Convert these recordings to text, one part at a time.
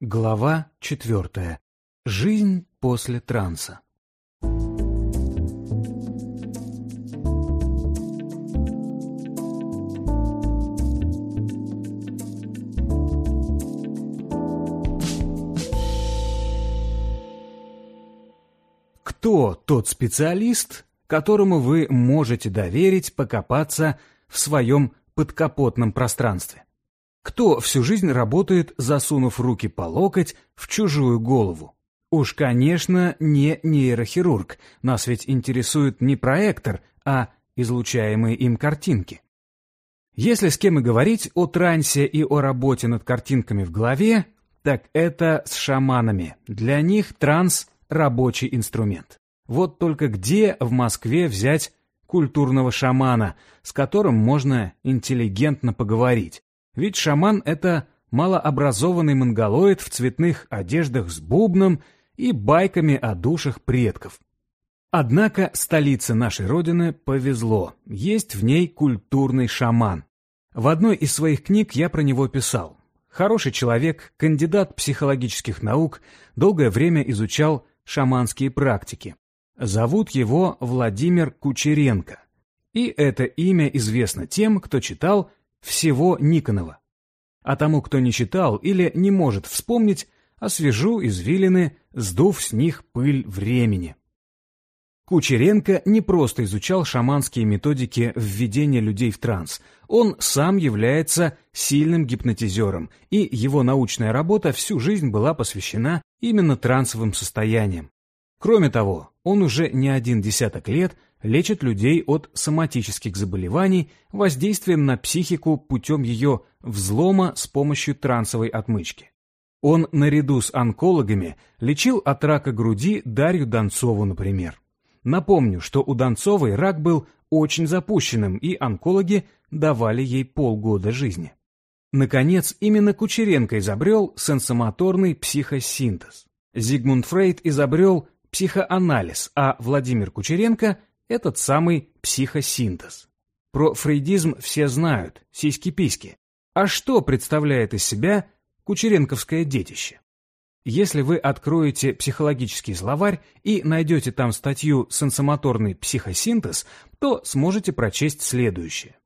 Глава четвертая. Жизнь после транса. Кто тот специалист, которому вы можете доверить покопаться в своем подкапотном пространстве? Кто всю жизнь работает, засунув руки по локоть в чужую голову? Уж, конечно, не нейрохирург. Нас ведь интересует не проектор, а излучаемые им картинки. Если с кем и говорить о трансе и о работе над картинками в голове, так это с шаманами. Для них транс – рабочий инструмент. Вот только где в Москве взять культурного шамана, с которым можно интеллигентно поговорить? Ведь шаман — это малообразованный монголоид в цветных одеждах с бубном и байками о душах предков. Однако столице нашей Родины повезло, есть в ней культурный шаман. В одной из своих книг я про него писал. Хороший человек, кандидат психологических наук, долгое время изучал шаманские практики. Зовут его Владимир Кучеренко. И это имя известно тем, кто читал всего Никонова. А тому, кто не читал или не может вспомнить, освежу извилины, сдув с них пыль времени. Кучеренко не просто изучал шаманские методики введения людей в транс. Он сам является сильным гипнотизером, и его научная работа всю жизнь была посвящена именно трансовым состояниям. Кроме того, он уже не один десяток лет лечит людей от соматических заболеваний воздействием на психику путем ее взлома с помощью трансовой отмычки. Он наряду с онкологами лечил от рака груди Дарью Донцову, например. Напомню, что у Донцовой рак был очень запущенным, и онкологи давали ей полгода жизни. Наконец, именно Кучеренко изобрел сенсомоторный психосинтез. Зигмунд Фрейд изобрел психоанализ, а Владимир Кучеренко этот самый психосинтез. Про фрейдизм все знают, сиськи-письки. А что представляет из себя кучеренковское детище? Если вы откроете психологический словарь и найдете там статью «Сенсомоторный психосинтез», то сможете прочесть следующее.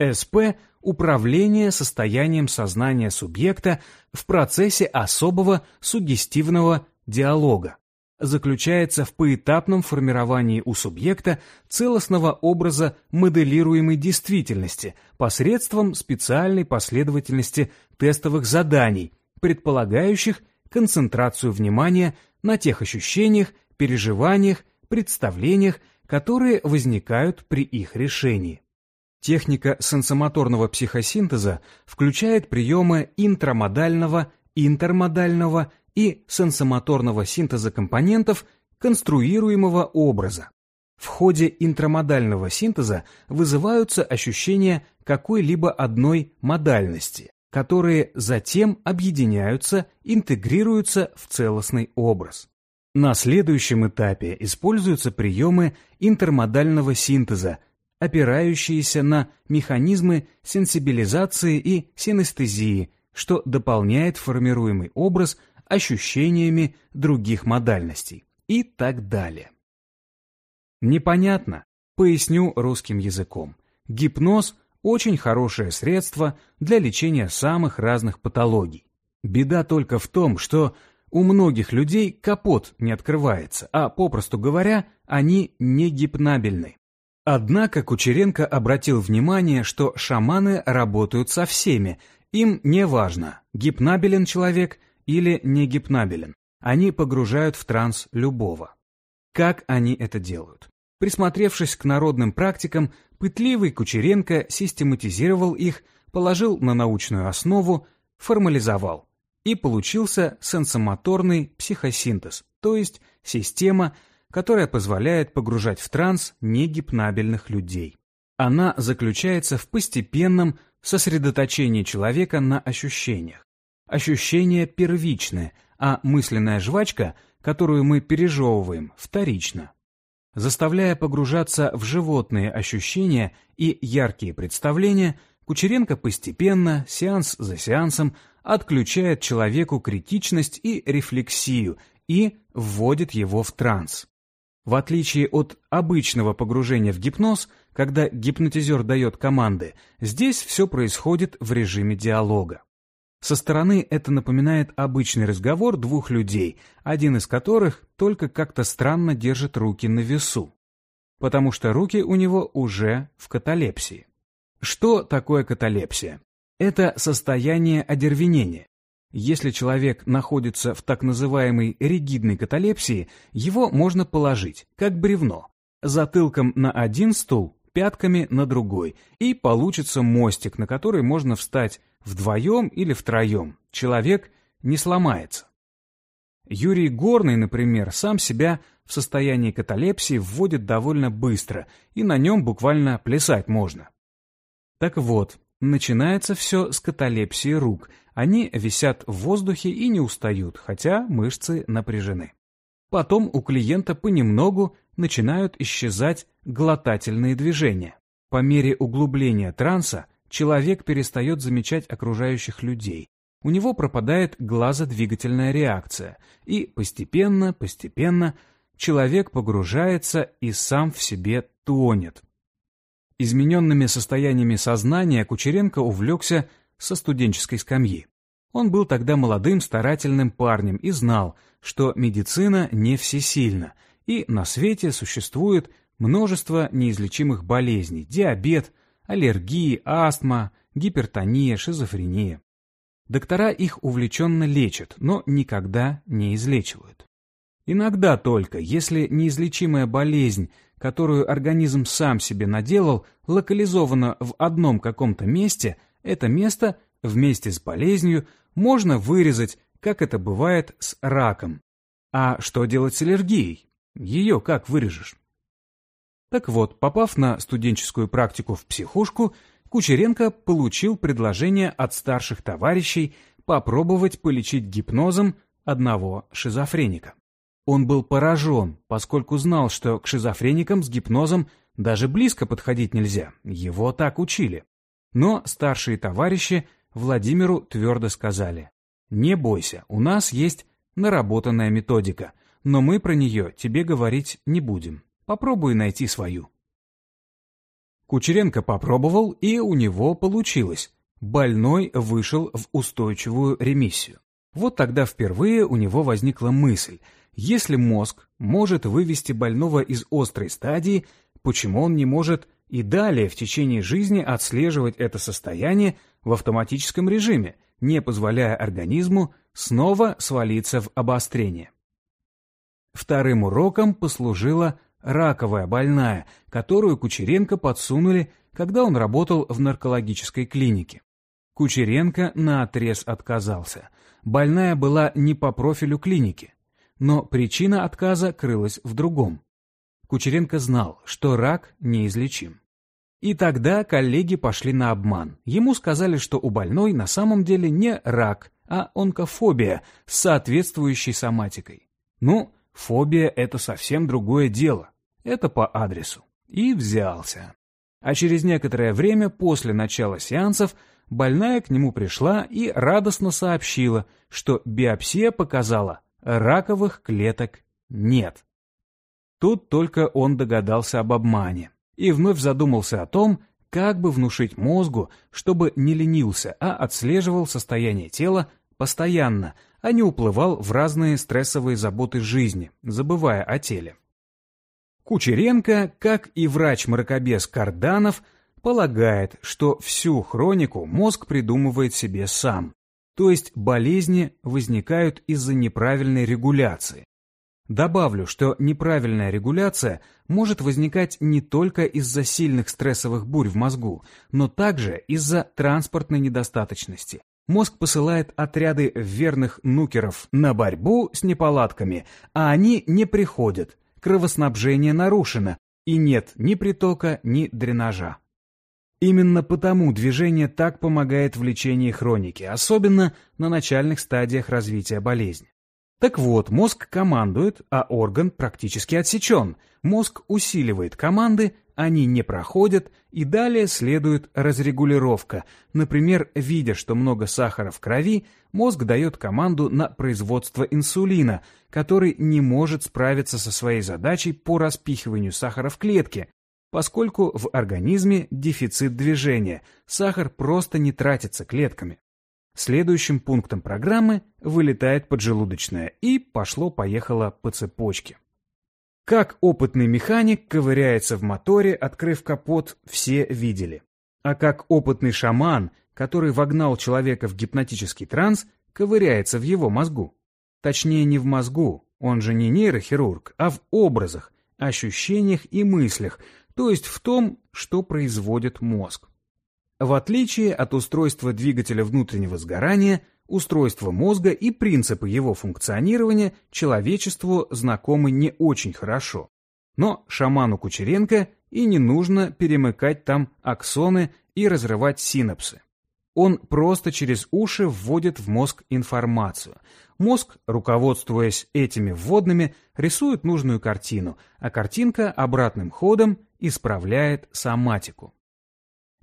СП – управление состоянием сознания субъекта в процессе особого сугестивного диалога, заключается в поэтапном формировании у субъекта целостного образа моделируемой действительности посредством специальной последовательности тестовых заданий, предполагающих концентрацию внимания на тех ощущениях, переживаниях, представлениях, которые возникают при их решении. Техника сенсомоторного психосинтеза включает приемы интрамодального, интермодального и сенсомоторного синтеза компонентов конструируемого образа. В ходе интрамодального синтеза вызываются ощущения какой-либо одной модальности, которые затем объединяются, интегрируются в целостный образ. На следующем этапе используются приемы интермодального синтеза, опирающиеся на механизмы сенсибилизации и синестезии, что дополняет формируемый образ ощущениями других модальностей и так далее. Непонятно? Поясню русским языком. Гипноз – очень хорошее средство для лечения самых разных патологий. Беда только в том, что у многих людей капот не открывается, а, попросту говоря, они не гипнабельны. Однако Кучеренко обратил внимание, что шаманы работают со всеми, им не важно, гипнабелен человек или не гипнабелен. Они погружают в транс любого. Как они это делают? Присмотревшись к народным практикам, пытливый Кучеренко систематизировал их, положил на научную основу, формализовал. И получился сенсомоторный психосинтез, то есть система, которая позволяет погружать в транс негипнабельных людей. Она заключается в постепенном сосредоточении человека на ощущениях. Ощущение первичное, а мысленная жвачка, которую мы пережевываем, вторична. Заставляя погружаться в животные ощущения и яркие представления, Кучеренко постепенно, сеанс за сеансом, отключает человеку критичность и рефлексию и вводит его в транс. В отличие от обычного погружения в гипноз, когда гипнотизер дает команды, здесь все происходит в режиме диалога. Со стороны это напоминает обычный разговор двух людей, один из которых только как-то странно держит руки на весу, потому что руки у него уже в каталепсии. Что такое каталепсия? Это состояние одервенения. Если человек находится в так называемой ригидной каталепсии, его можно положить, как бревно, затылком на один стул, пятками на другой, и получится мостик, на который можно встать вдвоем или втроем. Человек не сломается. Юрий Горный, например, сам себя в состоянии каталепсии вводит довольно быстро, и на нем буквально плясать можно. Так вот, начинается все с каталепсии рук. Они висят в воздухе и не устают, хотя мышцы напряжены. Потом у клиента понемногу начинают исчезать глотательные движения. По мере углубления транса человек перестает замечать окружающих людей. У него пропадает глазодвигательная реакция, и постепенно, постепенно человек погружается и сам в себе тонет, Измененными состояниями сознания Кучеренко увлекся со студенческой скамьи. Он был тогда молодым, старательным парнем и знал, что медицина не всесильна, и на свете существует множество неизлечимых болезней – диабет, аллергии, астма, гипертония, шизофрения. Доктора их увлеченно лечат, но никогда не излечивают. Иногда только, если неизлечимая болезнь которую организм сам себе наделал, локализована в одном каком-то месте, это место вместе с болезнью можно вырезать, как это бывает с раком. А что делать с аллергией? Ее как вырежешь? Так вот, попав на студенческую практику в психушку, Кучеренко получил предложение от старших товарищей попробовать полечить гипнозом одного шизофреника. Он был поражен, поскольку знал, что к шизофреникам с гипнозом даже близко подходить нельзя, его так учили. Но старшие товарищи Владимиру твердо сказали, «Не бойся, у нас есть наработанная методика, но мы про нее тебе говорить не будем. Попробуй найти свою». Кучеренко попробовал, и у него получилось. Больной вышел в устойчивую ремиссию. Вот тогда впервые у него возникла мысль – если мозг может вывести больного из острой стадии, почему он не может и далее в течение жизни отслеживать это состояние в автоматическом режиме, не позволяя организму снова свалиться в обострение? Вторым уроком послужила раковая больная, которую Кучеренко подсунули, когда он работал в наркологической клинике. Кучеренко наотрез отказался. Больная была не по профилю клиники но причина отказа крылась в другом. Кучеренко знал, что рак неизлечим. И тогда коллеги пошли на обман. Ему сказали, что у больной на самом деле не рак, а онкофобия с соответствующей соматикой. Ну, фобия — это совсем другое дело. Это по адресу. И взялся. А через некоторое время после начала сеансов больная к нему пришла и радостно сообщила, что биопсия показала раковых клеток нет. Тут только он догадался об обмане и вновь задумался о том, как бы внушить мозгу, чтобы не ленился, а отслеживал состояние тела постоянно, а не уплывал в разные стрессовые заботы жизни, забывая о теле. Кучеренко, как и врач-мракобес Карданов, полагает, что всю хронику мозг придумывает себе сам, то есть болезни возникают из-за неправильной регуляции. Добавлю, что неправильная регуляция может возникать не только из-за сильных стрессовых бурь в мозгу, но также из-за транспортной недостаточности. Мозг посылает отряды верных нукеров на борьбу с неполадками, а они не приходят, кровоснабжение нарушено, и нет ни притока, ни дренажа. Именно потому движение так помогает в лечении хроники, особенно на начальных стадиях развития болезни. Так вот, мозг командует, а орган практически отсечен. Мозг усиливает команды, они не проходят, и далее следует разрегулировка. Например, видя, что много сахара в крови, мозг дает команду на производство инсулина, который не может справиться со своей задачей по распихиванию сахара в клетке, поскольку в организме дефицит движения, сахар просто не тратится клетками. Следующим пунктом программы вылетает поджелудочная и пошло-поехало по цепочке. Как опытный механик ковыряется в моторе, открыв капот, все видели. А как опытный шаман, который вогнал человека в гипнотический транс, ковыряется в его мозгу. Точнее, не в мозгу, он же не нейрохирург, а в образах, ощущениях и мыслях, то есть в том, что производит мозг. В отличие от устройства двигателя внутреннего сгорания, устройство мозга и принципы его функционирования человечеству знакомы не очень хорошо. Но шаману Кучеренко и не нужно перемыкать там аксоны и разрывать синапсы. Он просто через уши вводит в мозг информацию. Мозг, руководствуясь этими вводными, рисует нужную картину, а картинка обратным ходом исправляет соматику.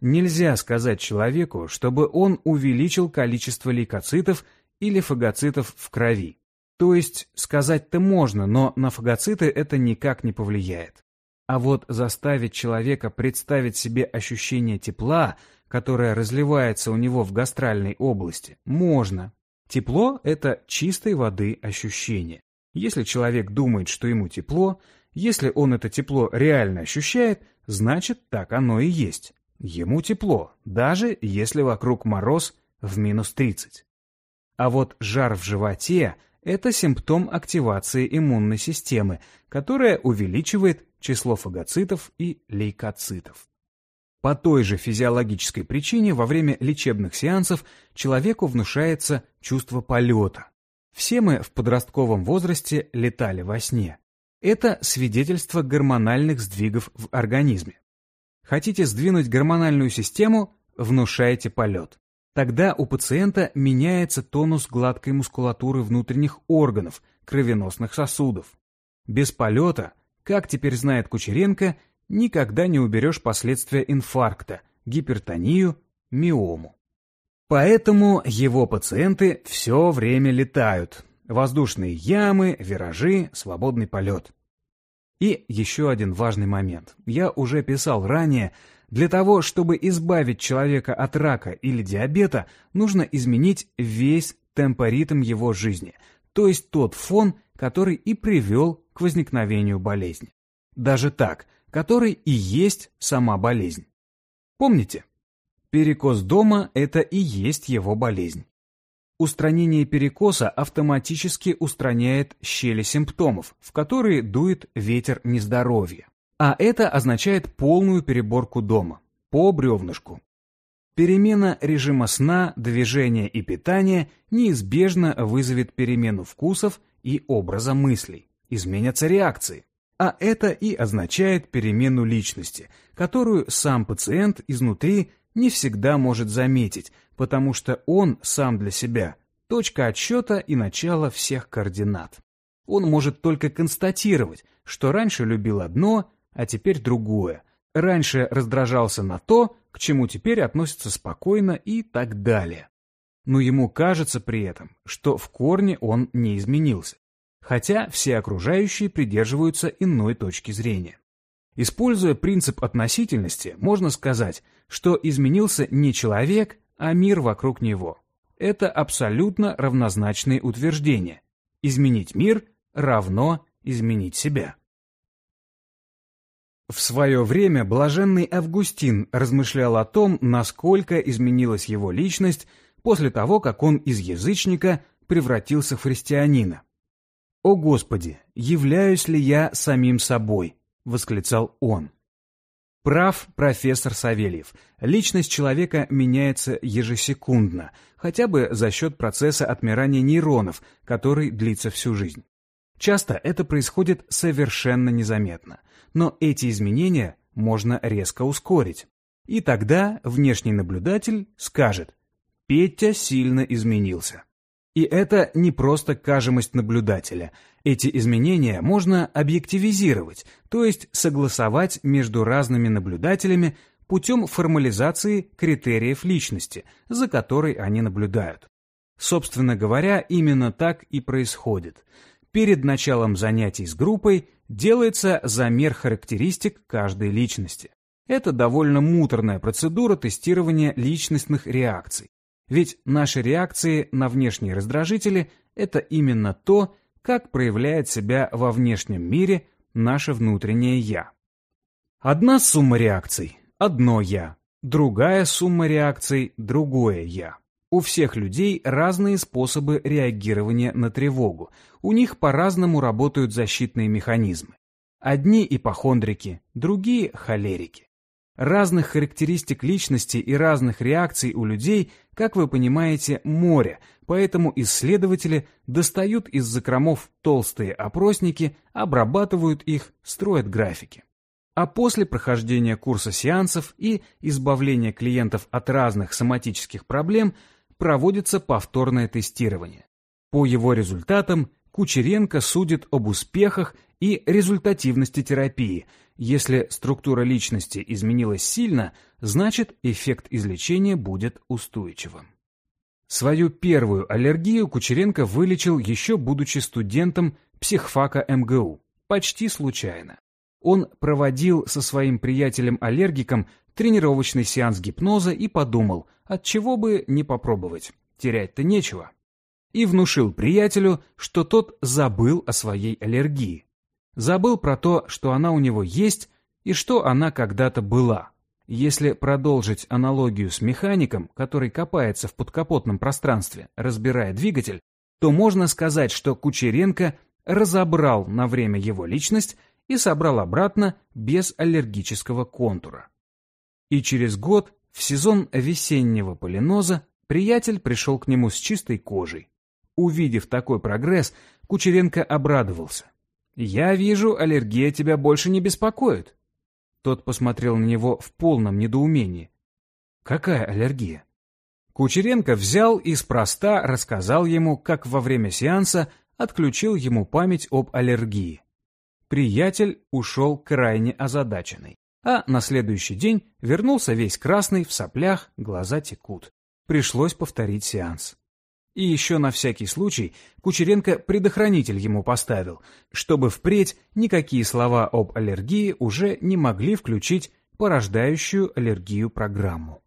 Нельзя сказать человеку, чтобы он увеличил количество лейкоцитов или фагоцитов в крови. То есть сказать-то можно, но на фагоциты это никак не повлияет. А вот заставить человека представить себе ощущение тепла, которое разливается у него в гастральной области, можно. Тепло – это чистой воды ощущение. Если человек думает, что ему тепло, если он это тепло реально ощущает, значит так оно и есть. Ему тепло, даже если вокруг мороз в минус 30. А вот жар в животе – это симптом активации иммунной системы, которая увеличивает число фагоцитов и лейкоцитов. По той же физиологической причине во время лечебных сеансов человеку внушается чувство полета. Все мы в подростковом возрасте летали во сне. Это свидетельство гормональных сдвигов в организме. Хотите сдвинуть гормональную систему – внушаете полет. Тогда у пациента меняется тонус гладкой мускулатуры внутренних органов, кровеносных сосудов. Без полета, как теперь знает Кучеренко, никогда не уберешь последствия инфаркта, гипертонию, миому. Поэтому его пациенты все время летают. Воздушные ямы, виражи, свободный полет. И еще один важный момент. Я уже писал ранее, для того, чтобы избавить человека от рака или диабета, нужно изменить весь темпоритм его жизни, то есть тот фон, который и привел к возникновению болезни. Даже так, который и есть сама болезнь. Помните? Перекос дома – это и есть его болезнь. Устранение перекоса автоматически устраняет щели симптомов, в которые дует ветер нездоровья. А это означает полную переборку дома, по бревнышку. Перемена режима сна, движения и питания неизбежно вызовет перемену вкусов и образа мыслей. Изменятся реакции. А это и означает перемену личности, которую сам пациент изнутри не всегда может заметить, потому что он сам для себя точка отсчета и начало всех координат. Он может только констатировать, что раньше любил одно, а теперь другое, раньше раздражался на то, к чему теперь относится спокойно и так далее. Но ему кажется при этом, что в корне он не изменился, хотя все окружающие придерживаются иной точки зрения. Используя принцип относительности, можно сказать, что изменился не человек, а мир вокруг него. Это абсолютно равнозначные утверждения. Изменить мир равно изменить себя. В свое время блаженный Августин размышлял о том, насколько изменилась его личность после того, как он из язычника превратился в христианина. «О Господи, являюсь ли я самим собой?» — восклицал он. Прав профессор Савельев. Личность человека меняется ежесекундно, хотя бы за счет процесса отмирания нейронов, который длится всю жизнь. Часто это происходит совершенно незаметно, но эти изменения можно резко ускорить. И тогда внешний наблюдатель скажет «Петя сильно изменился». И это не просто кажемость наблюдателя. Эти изменения можно объективизировать, то есть согласовать между разными наблюдателями путем формализации критериев личности, за которой они наблюдают. Собственно говоря, именно так и происходит. Перед началом занятий с группой делается замер характеристик каждой личности. Это довольно муторная процедура тестирования личностных реакций. Ведь наши реакции на внешние раздражители – это именно то, как проявляет себя во внешнем мире наше внутреннее «я». Одна сумма реакций одно «я», другая сумма реакций – другое «я». У всех людей разные способы реагирования на тревогу, у них по-разному работают защитные механизмы. Одни ипохондрики, другие – холерики. Разных характеристик личности и разных реакций у людей, как вы понимаете, море, поэтому исследователи достают из закромов толстые опросники, обрабатывают их, строят графики а после прохождения курса сеансов и избавления клиентов от разных соматических проблем проводится повторное тестирование. По его результатам Кучеренко судит об успехах и результативности терапии. Если структура личности изменилась сильно, значит эффект излечения будет устойчивым. Свою первую аллергию Кучеренко вылечил еще будучи студентом психфака МГУ, почти случайно. Он проводил со своим приятелем-аллергиком тренировочный сеанс гипноза и подумал, от чего бы не попробовать, терять-то нечего. И внушил приятелю, что тот забыл о своей аллергии. Забыл про то, что она у него есть и что она когда-то была. Если продолжить аналогию с механиком, который копается в подкапотном пространстве, разбирая двигатель, то можно сказать, что Кучеренко разобрал на время его личность и собрал обратно без аллергического контура. И через год, в сезон весеннего полиноза, приятель пришел к нему с чистой кожей. Увидев такой прогресс, Кучеренко обрадовался. «Я вижу, аллергия тебя больше не беспокоит». Тот посмотрел на него в полном недоумении. «Какая аллергия?» Кучеренко взял и спроста рассказал ему, как во время сеанса отключил ему память об аллергии. Приятель ушел крайне озадаченный. А на следующий день вернулся весь красный, в соплях, глаза текут. Пришлось повторить сеанс. И еще на всякий случай Кучеренко предохранитель ему поставил, чтобы впредь никакие слова об аллергии уже не могли включить порождающую аллергию программу.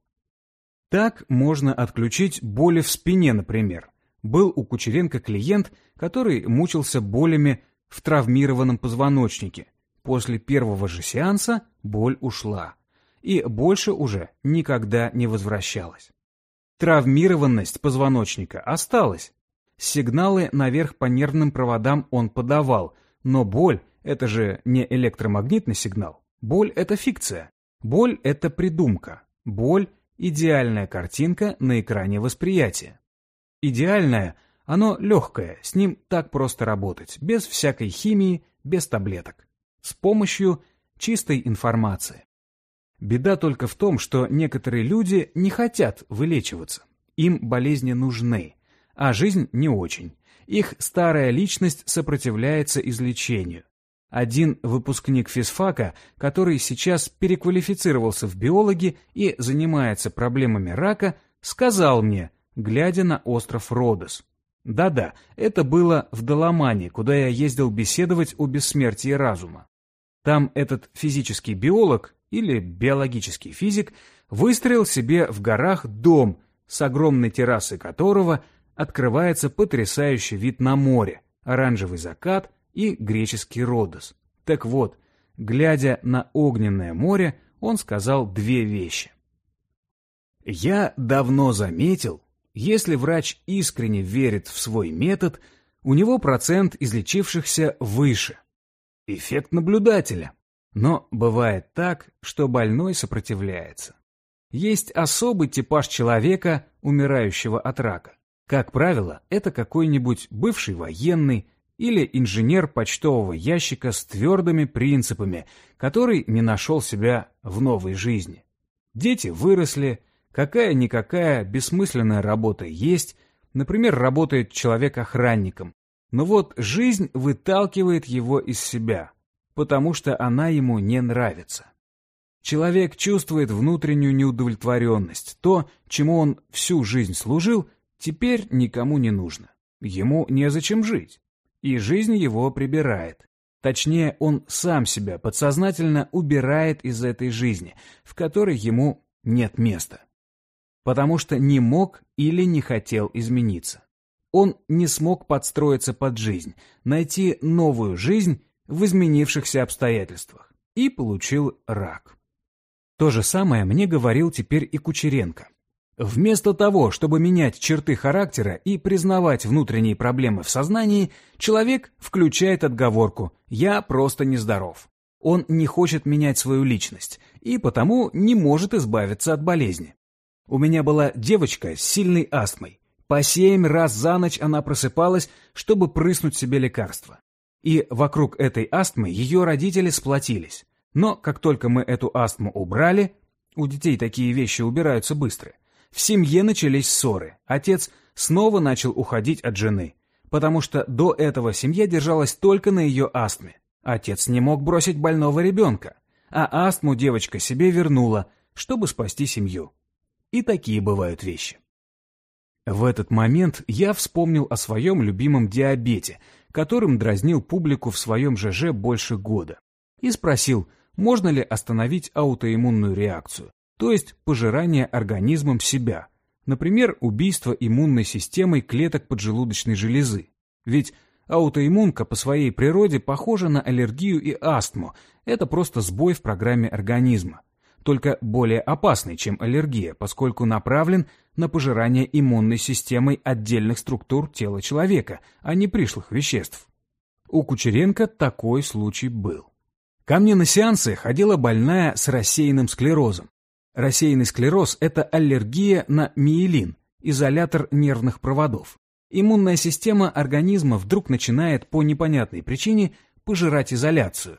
Так можно отключить боли в спине, например. Был у Кучеренко клиент, который мучился болями в травмированном позвоночнике. После первого же сеанса боль ушла и больше уже никогда не возвращалась. Травмированность позвоночника осталась. Сигналы наверх по нервным проводам он подавал, но боль — это же не электромагнитный сигнал. Боль — это фикция. Боль — это придумка. Боль — идеальная картинка на экране восприятия. Идеальная — оно легкое, с ним так просто работать, без всякой химии, без таблеток. С помощью чистой информации. Беда только в том, что некоторые люди не хотят вылечиваться. Им болезни нужны, а жизнь не очень. Их старая личность сопротивляется излечению. Один выпускник физфака, который сейчас переквалифицировался в биологи и занимается проблемами рака, сказал мне, глядя на остров Родос, да-да, это было в Доломане, куда я ездил беседовать о бессмертии разума. Там этот физический биолог или биологический физик выстроил себе в горах дом, с огромной террасой которого открывается потрясающий вид на море, оранжевый закат и греческий Родос. Так вот, глядя на огненное море, он сказал две вещи. «Я давно заметил, если врач искренне верит в свой метод, у него процент излечившихся выше. Эффект наблюдателя. Но бывает так, что больной сопротивляется. Есть особый типаж человека, умирающего от рака. Как правило, это какой-нибудь бывший военный или инженер почтового ящика с твердыми принципами, который не нашел себя в новой жизни. Дети выросли, Какая-никакая бессмысленная работа есть, Например, работает человек охранником. Но вот жизнь выталкивает его из себя, потому что она ему не нравится. Человек чувствует внутреннюю неудовлетворенность. То, чему он всю жизнь служил, теперь никому не нужно. Ему незачем жить. И жизнь его прибирает. Точнее, он сам себя подсознательно убирает из этой жизни, в которой ему нет места. Потому что не мог или не хотел измениться. Он не смог подстроиться под жизнь, найти новую жизнь в изменившихся обстоятельствах и получил рак. То же самое мне говорил теперь и Кучеренко. Вместо того, чтобы менять черты характера и признавать внутренние проблемы в сознании, человек включает отговорку «я просто нездоров». Он не хочет менять свою личность и потому не может избавиться от болезни. У меня была девочка с сильной астмой. По семь раз за ночь она просыпалась, чтобы прыснуть себе лекарство. И вокруг этой астмы ее родители сплотились. Но как только мы эту астму убрали, у детей такие вещи убираются быстро, в семье начались ссоры. Отец снова начал уходить от жены, потому что до этого семья держалась только на ее астме. Отец не мог бросить больного ребенка, а астму девочка себе вернула, чтобы спасти семью. И такие бывают вещи. В этот момент я вспомнил о своем любимом диабете, которым дразнил публику в своем ЖЖ больше года, и спросил – можно ли остановить аутоиммунную реакцию, то есть пожирание организмом себя, например, убийство иммунной системой клеток поджелудочной железы. Ведь аутоиммунка по своей природе похожа на аллергию и астму, это просто сбой в программе организма, только более опасный, чем аллергия, поскольку направлен на пожирание иммунной системой отдельных структур тела человека, а не пришлых веществ. У Кучеренко такой случай был. Ко мне на сеансы ходила больная с рассеянным склерозом. Рассеянный склероз – это аллергия на миелин, изолятор нервных проводов. Иммунная система организма вдруг начинает по непонятной причине пожирать изоляцию.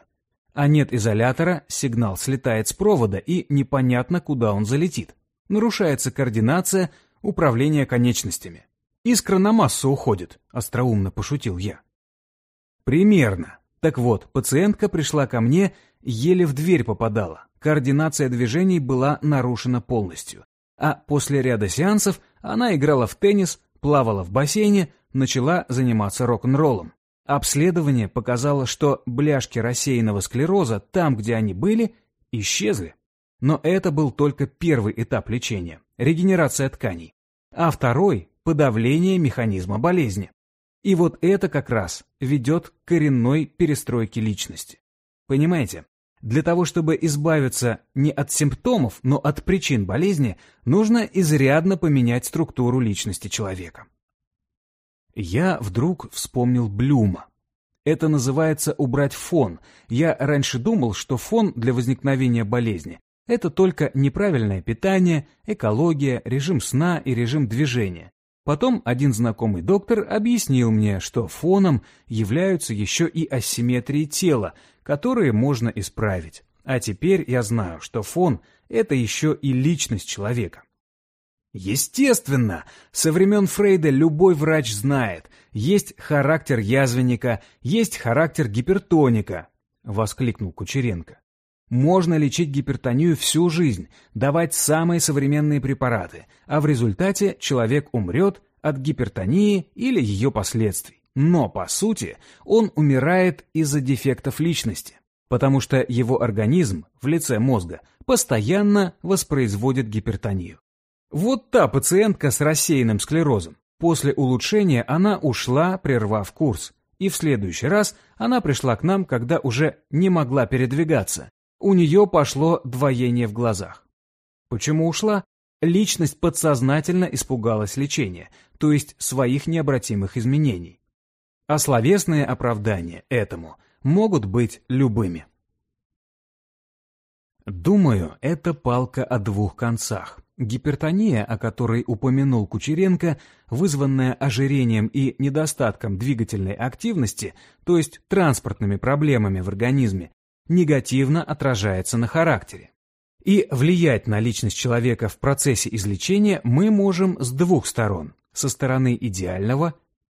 А нет изолятора, сигнал слетает с провода и непонятно, куда он залетит. Нарушается координация, управление конечностями. Искра на массу уходит, остроумно пошутил я. Примерно. Так вот, пациентка пришла ко мне, еле в дверь попадала. Координация движений была нарушена полностью. А после ряда сеансов она играла в теннис, плавала в бассейне, начала заниматься рок-н-роллом. Обследование показало, что бляшки рассеянного склероза там, где они были, исчезли. Но это был только первый этап лечения – регенерация тканей. А второй – подавление механизма болезни. И вот это как раз ведет к коренной перестройке личности. Понимаете? Для того, чтобы избавиться не от симптомов, но от причин болезни, нужно изрядно поменять структуру личности человека. Я вдруг вспомнил Блюма. Это называется убрать фон. Я раньше думал, что фон для возникновения болезни – это только неправильное питание, экология, режим сна и режим движения. Потом один знакомый доктор объяснил мне, что фоном являются еще и асимметрии тела, которые можно исправить. А теперь я знаю, что фон – это еще и личность человека. Естественно, со времен Фрейда любой врач знает, есть характер язвенника, есть характер гипертоника, — воскликнул Кучеренко. Можно лечить гипертонию всю жизнь, давать самые современные препараты, а в результате человек умрет от гипертонии или ее последствий. Но, по сути, он умирает из-за дефектов личности, потому что его организм в лице мозга постоянно воспроизводит гипертонию. Вот та пациентка с рассеянным склерозом. После улучшения она ушла, прервав курс, и в следующий раз она пришла к нам, когда уже не могла передвигаться, у нее пошло двоение в глазах. Почему ушла? Личность подсознательно испугалась лечения, то есть своих необратимых изменений. А словесные оправдания этому могут быть любыми. Думаю, это палка о двух концах. Гипертония, о которой упомянул Кучеренко, вызванная ожирением и недостатком двигательной активности, то есть транспортными проблемами в организме, негативно отражается на характере. И влиять на личность человека в процессе излечения мы можем с двух сторон. Со стороны идеального,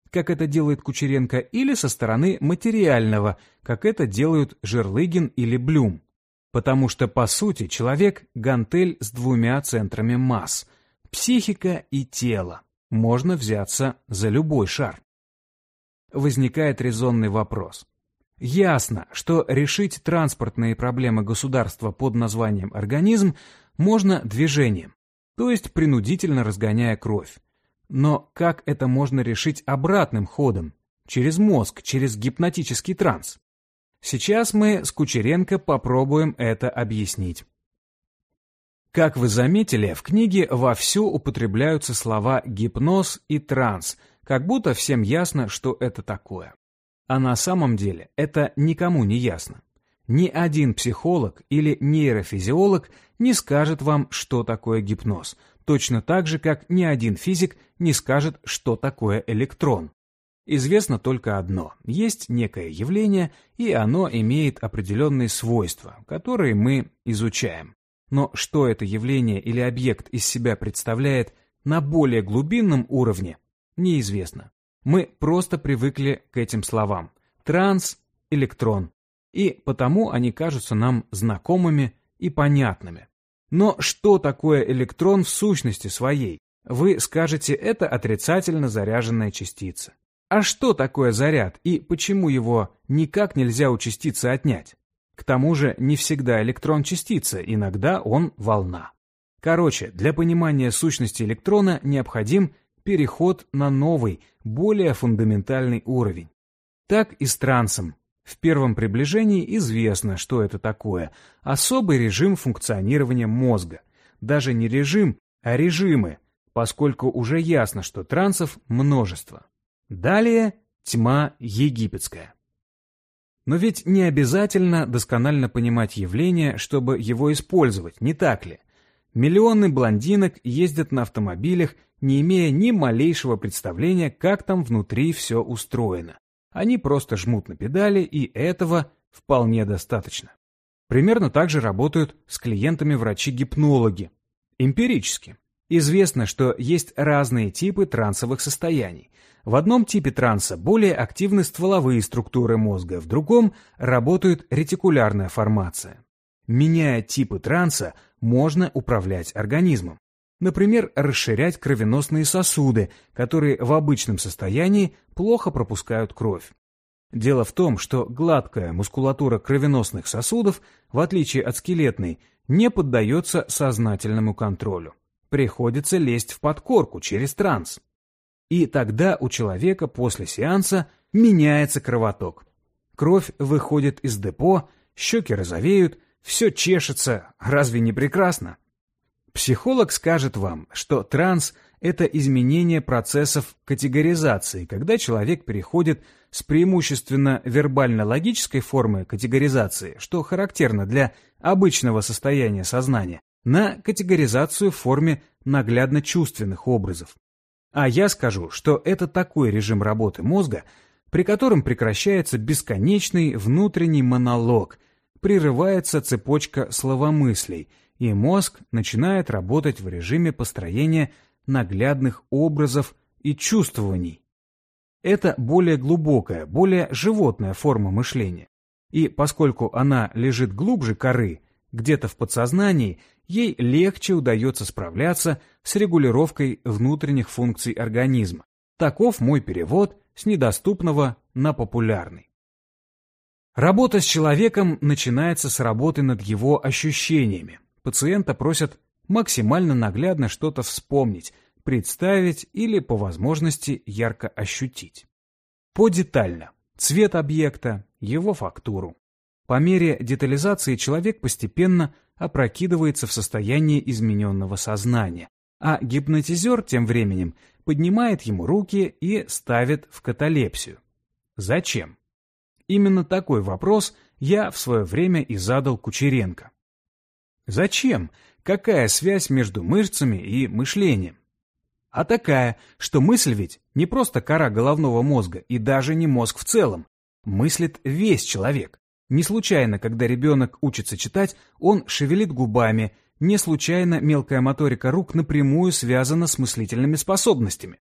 как это делает Кучеренко, или со стороны материального, как это делают Жерлыгин или Блюм. Потому что, по сути, человек – гантель с двумя центрами масс – психика и тело. Можно взяться за любой шар. Возникает резонный вопрос. Ясно, что решить транспортные проблемы государства под названием организм можно движением, то есть принудительно разгоняя кровь. Но как это можно решить обратным ходом, через мозг, через гипнотический транс? Сейчас мы с Кучеренко попробуем это объяснить. Как вы заметили, в книге вовсю употребляются слова «гипноз» и «транс», как будто всем ясно, что это такое. А на самом деле это никому не ясно. Ни один психолог или нейрофизиолог не скажет вам, что такое гипноз, точно так же, как ни один физик не скажет, что такое электрон. Известно только одно – есть некое явление, и оно имеет определенные свойства, которые мы изучаем. Но что это явление или объект из себя представляет на более глубинном уровне, неизвестно. Мы просто привыкли к этим словам – транс, электрон, и потому они кажутся нам знакомыми и понятными. Но что такое электрон в сущности своей? Вы скажете, это отрицательно заряженная частица. А что такое заряд и почему его никак нельзя у частицы отнять? К тому же не всегда электрон частица, иногда он волна. Короче, для понимания сущности электрона необходим переход на новый, более фундаментальный уровень. Так и с трансом. В первом приближении известно, что это такое. Особый режим функционирования мозга. Даже не режим, а режимы, поскольку уже ясно, что трансов множество. Далее тьма египетская. Но ведь не обязательно досконально понимать явление, чтобы его использовать, не так ли? Миллионы блондинок ездят на автомобилях, не имея ни малейшего представления, как там внутри все устроено. Они просто жмут на педали, и этого вполне достаточно. Примерно так же работают с клиентами врачи-гипнологи. Эмпирически. Известно, что есть разные типы трансовых состояний. В одном типе транса более активны стволовые структуры мозга, в другом работает ретикулярная формация. Меняя типы транса, можно управлять организмом. Например, расширять кровеносные сосуды, которые в обычном состоянии плохо пропускают кровь. Дело в том, что гладкая мускулатура кровеносных сосудов, в отличие от скелетной, не поддается сознательному контролю. Приходится лезть в подкорку через транс. И тогда у человека после сеанса меняется кровоток. Кровь выходит из депо, щеки розовеют, все чешется, разве не прекрасно? Психолог скажет вам, что транс – это изменение процессов категоризации, когда человек переходит с преимущественно вербально-логической формы категоризации, что характерно для обычного состояния сознания, на категоризацию в форме наглядно-чувственных образов. А я скажу, что это такой режим работы мозга, при котором прекращается бесконечный внутренний монолог, прерывается цепочка словомыслий, и мозг начинает работать в режиме построения наглядных образов и чувствований. Это более глубокая, более животная форма мышления. И поскольку она лежит глубже коры, где-то в подсознании, ей легче удается справляться с регулировкой внутренних функций организма. Таков мой перевод с недоступного на популярный. Работа с человеком начинается с работы над его ощущениями. Пациента просят максимально наглядно что-то вспомнить, представить или, по возможности, ярко ощутить. Подетально. Цвет объекта, его фактуру. По мере детализации человек постепенно опрокидывается в состояние измененного сознания, а гипнотизер тем временем поднимает ему руки и ставит в каталепсию. Зачем? Именно такой вопрос я в свое время и задал Кучеренко. Зачем? Какая связь между мышцами и мышлением? А такая, что мысль ведь не просто кора головного мозга и даже не мозг в целом. Мыслит весь человек. Не случайно, когда ребенок учится читать, он шевелит губами, не случайно мелкая моторика рук напрямую связана с мыслительными способностями.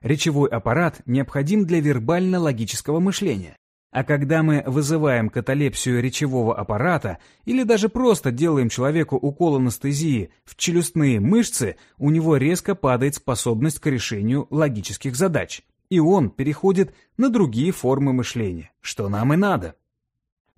Речевой аппарат необходим для вербально-логического мышления. А когда мы вызываем каталепсию речевого аппарата или даже просто делаем человеку укол анестезии в челюстные мышцы, у него резко падает способность к решению логических задач. И он переходит на другие формы мышления, что нам и надо.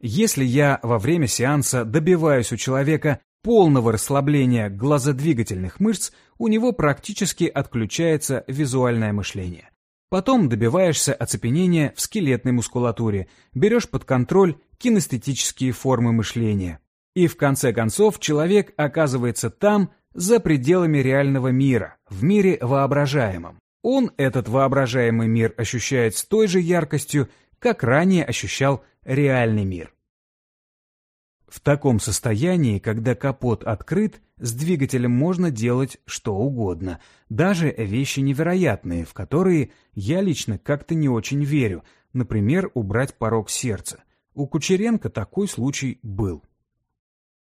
Если я во время сеанса добиваюсь у человека полного расслабления глазодвигательных мышц, у него практически отключается визуальное мышление. Потом добиваешься оцепенения в скелетной мускулатуре, берешь под контроль кинестетические формы мышления. И в конце концов человек оказывается там, за пределами реального мира, в мире воображаемом. Он этот воображаемый мир ощущает с той же яркостью, как ранее ощущал реальный мир. В таком состоянии, когда капот открыт, с двигателем можно делать что угодно, даже вещи невероятные, в которые я лично как-то не очень верю, например, убрать порог сердца. У Кучеренко такой случай был.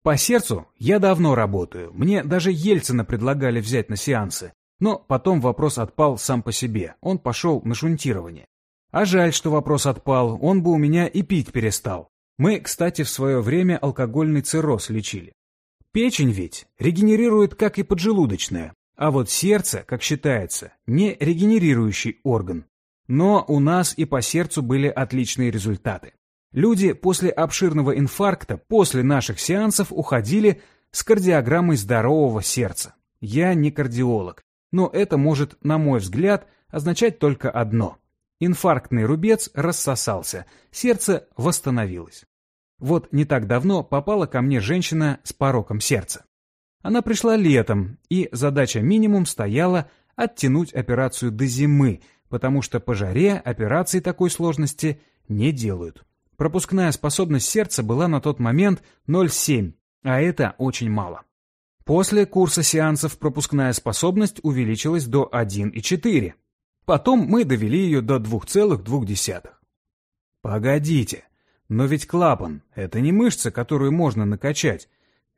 По сердцу я давно работаю, мне даже Ельцина предлагали взять на сеансы, но потом вопрос отпал сам по себе, он пошел на шунтирование. А жаль, что вопрос отпал, он бы у меня и пить перестал. Мы, кстати, в свое время алкогольный цирроз лечили. Печень ведь регенерирует, как и поджелудочная, а вот сердце, как считается, не регенерирующий орган. Но у нас и по сердцу были отличные результаты. Люди после обширного инфаркта, после наших сеансов уходили с кардиограммой здорового сердца. Я не кардиолог, но это может, на мой взгляд, означать только одно. Инфарктный рубец рассосался, сердце восстановилось. Вот не так давно попала ко мне женщина с пороком сердца. Она пришла летом, и задача минимум стояла оттянуть операцию до зимы, потому что по жаре операции такой сложности не делают. Пропускная способность сердца была на тот момент 0,7, а это очень мало. После курса сеансов пропускная способность увеличилась до 1,4. Потом мы довели ее до 2,2. Погодите, но ведь клапан — это не мышца, которую можно накачать.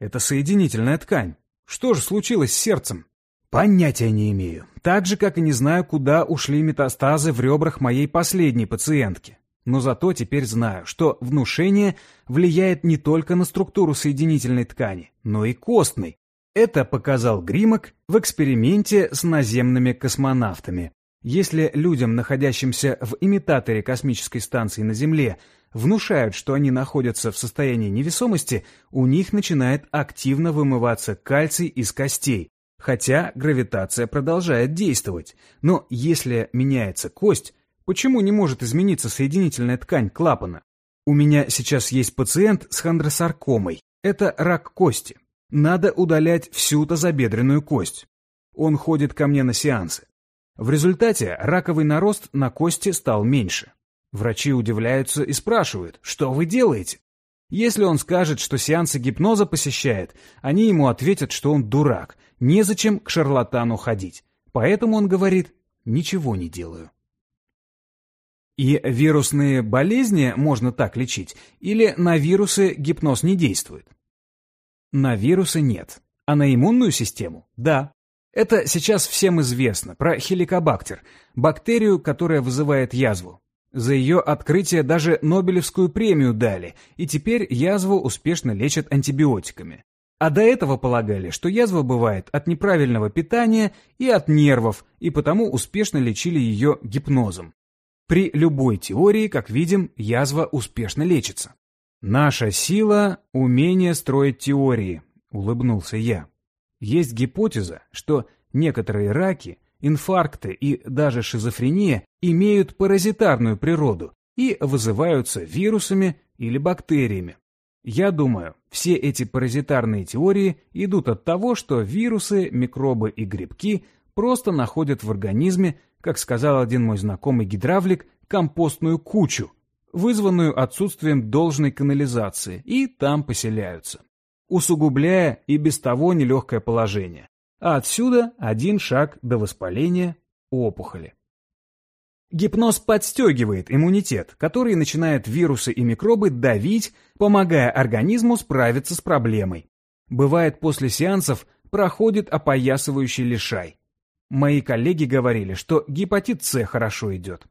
Это соединительная ткань. Что же случилось с сердцем? Понятия не имею. Так же, как и не знаю, куда ушли метастазы в ребрах моей последней пациентки. Но зато теперь знаю, что внушение влияет не только на структуру соединительной ткани, но и костной. Это показал Гримок в эксперименте с наземными космонавтами. Если людям, находящимся в имитаторе космической станции на Земле, внушают, что они находятся в состоянии невесомости, у них начинает активно вымываться кальций из костей, хотя гравитация продолжает действовать. Но если меняется кость, почему не может измениться соединительная ткань клапана? У меня сейчас есть пациент с хондросаркомой. Это рак кости. Надо удалять всю тазобедренную кость. Он ходит ко мне на сеансы. В результате раковый нарост на кости стал меньше. Врачи удивляются и спрашивают, что вы делаете? Если он скажет, что сеансы гипноза посещает, они ему ответят, что он дурак, незачем к шарлатану ходить. Поэтому он говорит, ничего не делаю. И вирусные болезни можно так лечить, или на вирусы гипноз не действует? На вирусы нет, а на иммунную систему – да. Это сейчас всем известно, про хеликобактер, бактерию, которая вызывает язву. За ее открытие даже Нобелевскую премию дали, и теперь язву успешно лечат антибиотиками. А до этого полагали, что язва бывает от неправильного питания и от нервов, и потому успешно лечили ее гипнозом. При любой теории, как видим, язва успешно лечится. «Наша сила — умение строить теории», — улыбнулся я. Есть гипотеза, что некоторые раки инфаркты и даже шизофрения имеют паразитарную природу и вызываются вирусами или бактериями. Я думаю, все эти паразитарные теории идут от того, что вирусы, микробы и грибки просто находят в организме, как сказал один мой знакомый гидравлик, компостную кучу, вызванную отсутствием должной канализации, и там поселяются, усугубляя и без того нелегкое положение а отсюда один шаг до воспаления опухоли. Гипноз подстегивает иммунитет, который начинает вирусы и микробы давить, помогая организму справиться с проблемой. Бывает после сеансов проходит опоясывающий лишай. Мои коллеги говорили, что гепатит С хорошо идет.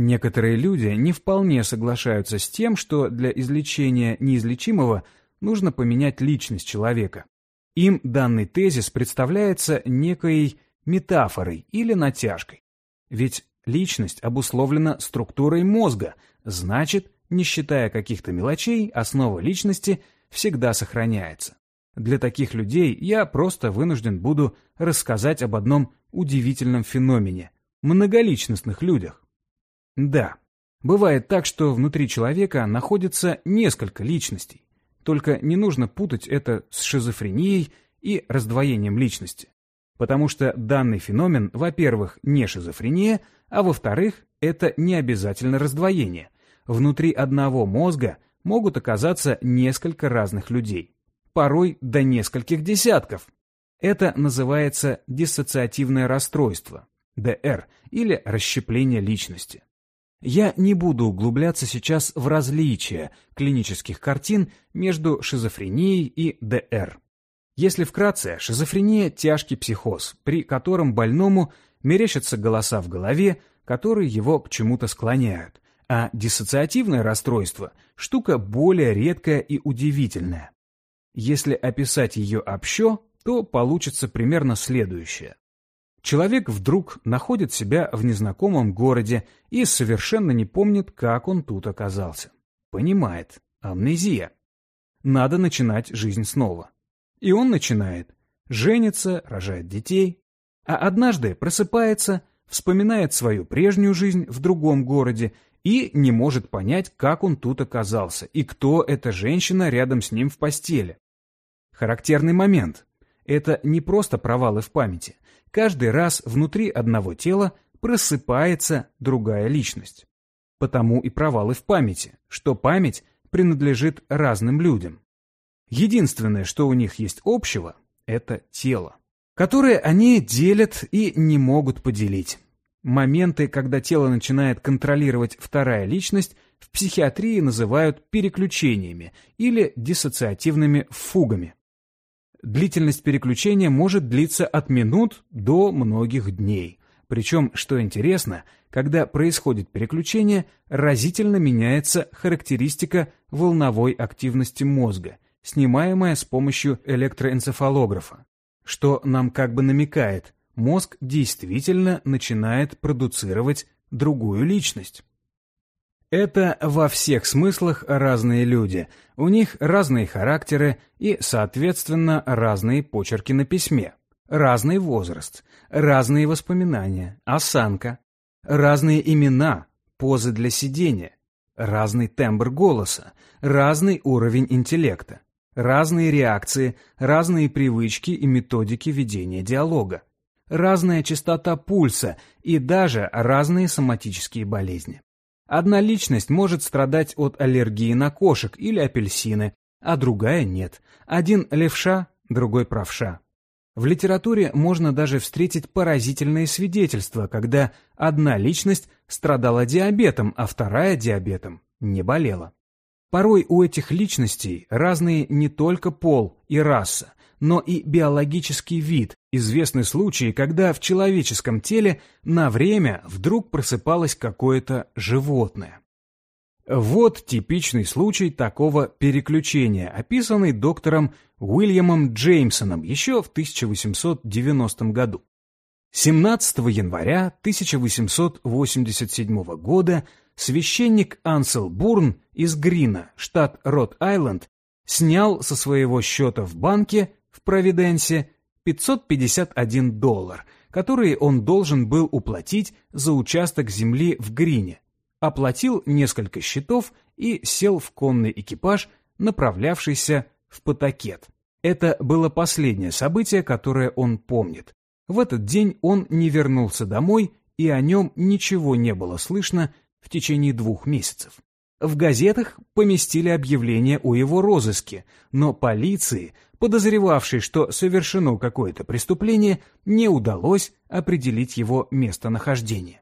Некоторые люди не вполне соглашаются с тем, что для излечения неизлечимого нужно поменять личность человека. Им данный тезис представляется некой метафорой или натяжкой. Ведь личность обусловлена структурой мозга, значит, не считая каких-то мелочей, основа личности всегда сохраняется. Для таких людей я просто вынужден буду рассказать об одном удивительном феномене – многоличностных людях. Да, бывает так, что внутри человека находится несколько личностей. Только не нужно путать это с шизофренией и раздвоением личности. Потому что данный феномен, во-первых, не шизофрения, а во-вторых, это не обязательно раздвоение. Внутри одного мозга могут оказаться несколько разных людей. Порой до нескольких десятков. Это называется диссоциативное расстройство, ДР, или расщепление личности. Я не буду углубляться сейчас в различия клинических картин между шизофренией и ДР. Если вкратце, шизофрения – тяжкий психоз, при котором больному мерещатся голоса в голове, которые его к чему-то склоняют, а диссоциативное расстройство – штука более редкая и удивительная. Если описать ее общо, то получится примерно следующее. Человек вдруг находит себя в незнакомом городе и совершенно не помнит, как он тут оказался. Понимает. Амнезия. Надо начинать жизнь снова. И он начинает. Женится, рожает детей. А однажды просыпается, вспоминает свою прежнюю жизнь в другом городе и не может понять, как он тут оказался и кто эта женщина рядом с ним в постели. Характерный момент. Это не просто провалы в памяти – каждый раз внутри одного тела просыпается другая личность. Потому и провалы в памяти, что память принадлежит разным людям. Единственное, что у них есть общего, это тело, которое они делят и не могут поделить. Моменты, когда тело начинает контролировать вторая личность, в психиатрии называют переключениями или диссоциативными фугами. Длительность переключения может длиться от минут до многих дней. Причем, что интересно, когда происходит переключение, разительно меняется характеристика волновой активности мозга, снимаемая с помощью электроэнцефалографа, что нам как бы намекает, мозг действительно начинает продуцировать другую личность. Это во всех смыслах разные люди. У них разные характеры и, соответственно, разные почерки на письме. Разный возраст, разные воспоминания, осанка, разные имена, позы для сидения, разный тембр голоса, разный уровень интеллекта, разные реакции, разные привычки и методики ведения диалога, разная частота пульса и даже разные соматические болезни. Одна личность может страдать от аллергии на кошек или апельсины, а другая нет. Один левша, другой правша. В литературе можно даже встретить поразительные свидетельства, когда одна личность страдала диабетом, а вторая диабетом не болела. Порой у этих личностей разные не только пол и раса, но и биологический вид. Известны случаи, когда в человеческом теле на время вдруг просыпалось какое-то животное. Вот типичный случай такого переключения, описанный доктором Уильямом Джеймсоном еще в 1890 году. 17 января 1887 года священник Ансел Бурн из Грина, штат Рот-Айленд, снял со своего счета в банке в Провиденсе 551 доллар, которые он должен был уплатить за участок земли в Грине, оплатил несколько счетов и сел в конный экипаж, направлявшийся в Потакет. Это было последнее событие, которое он помнит. В этот день он не вернулся домой, и о нем ничего не было слышно в течение двух месяцев. В газетах поместили объявление о его розыске, но полиции, подозревавшей, что совершено какое-то преступление, не удалось определить его местонахождение.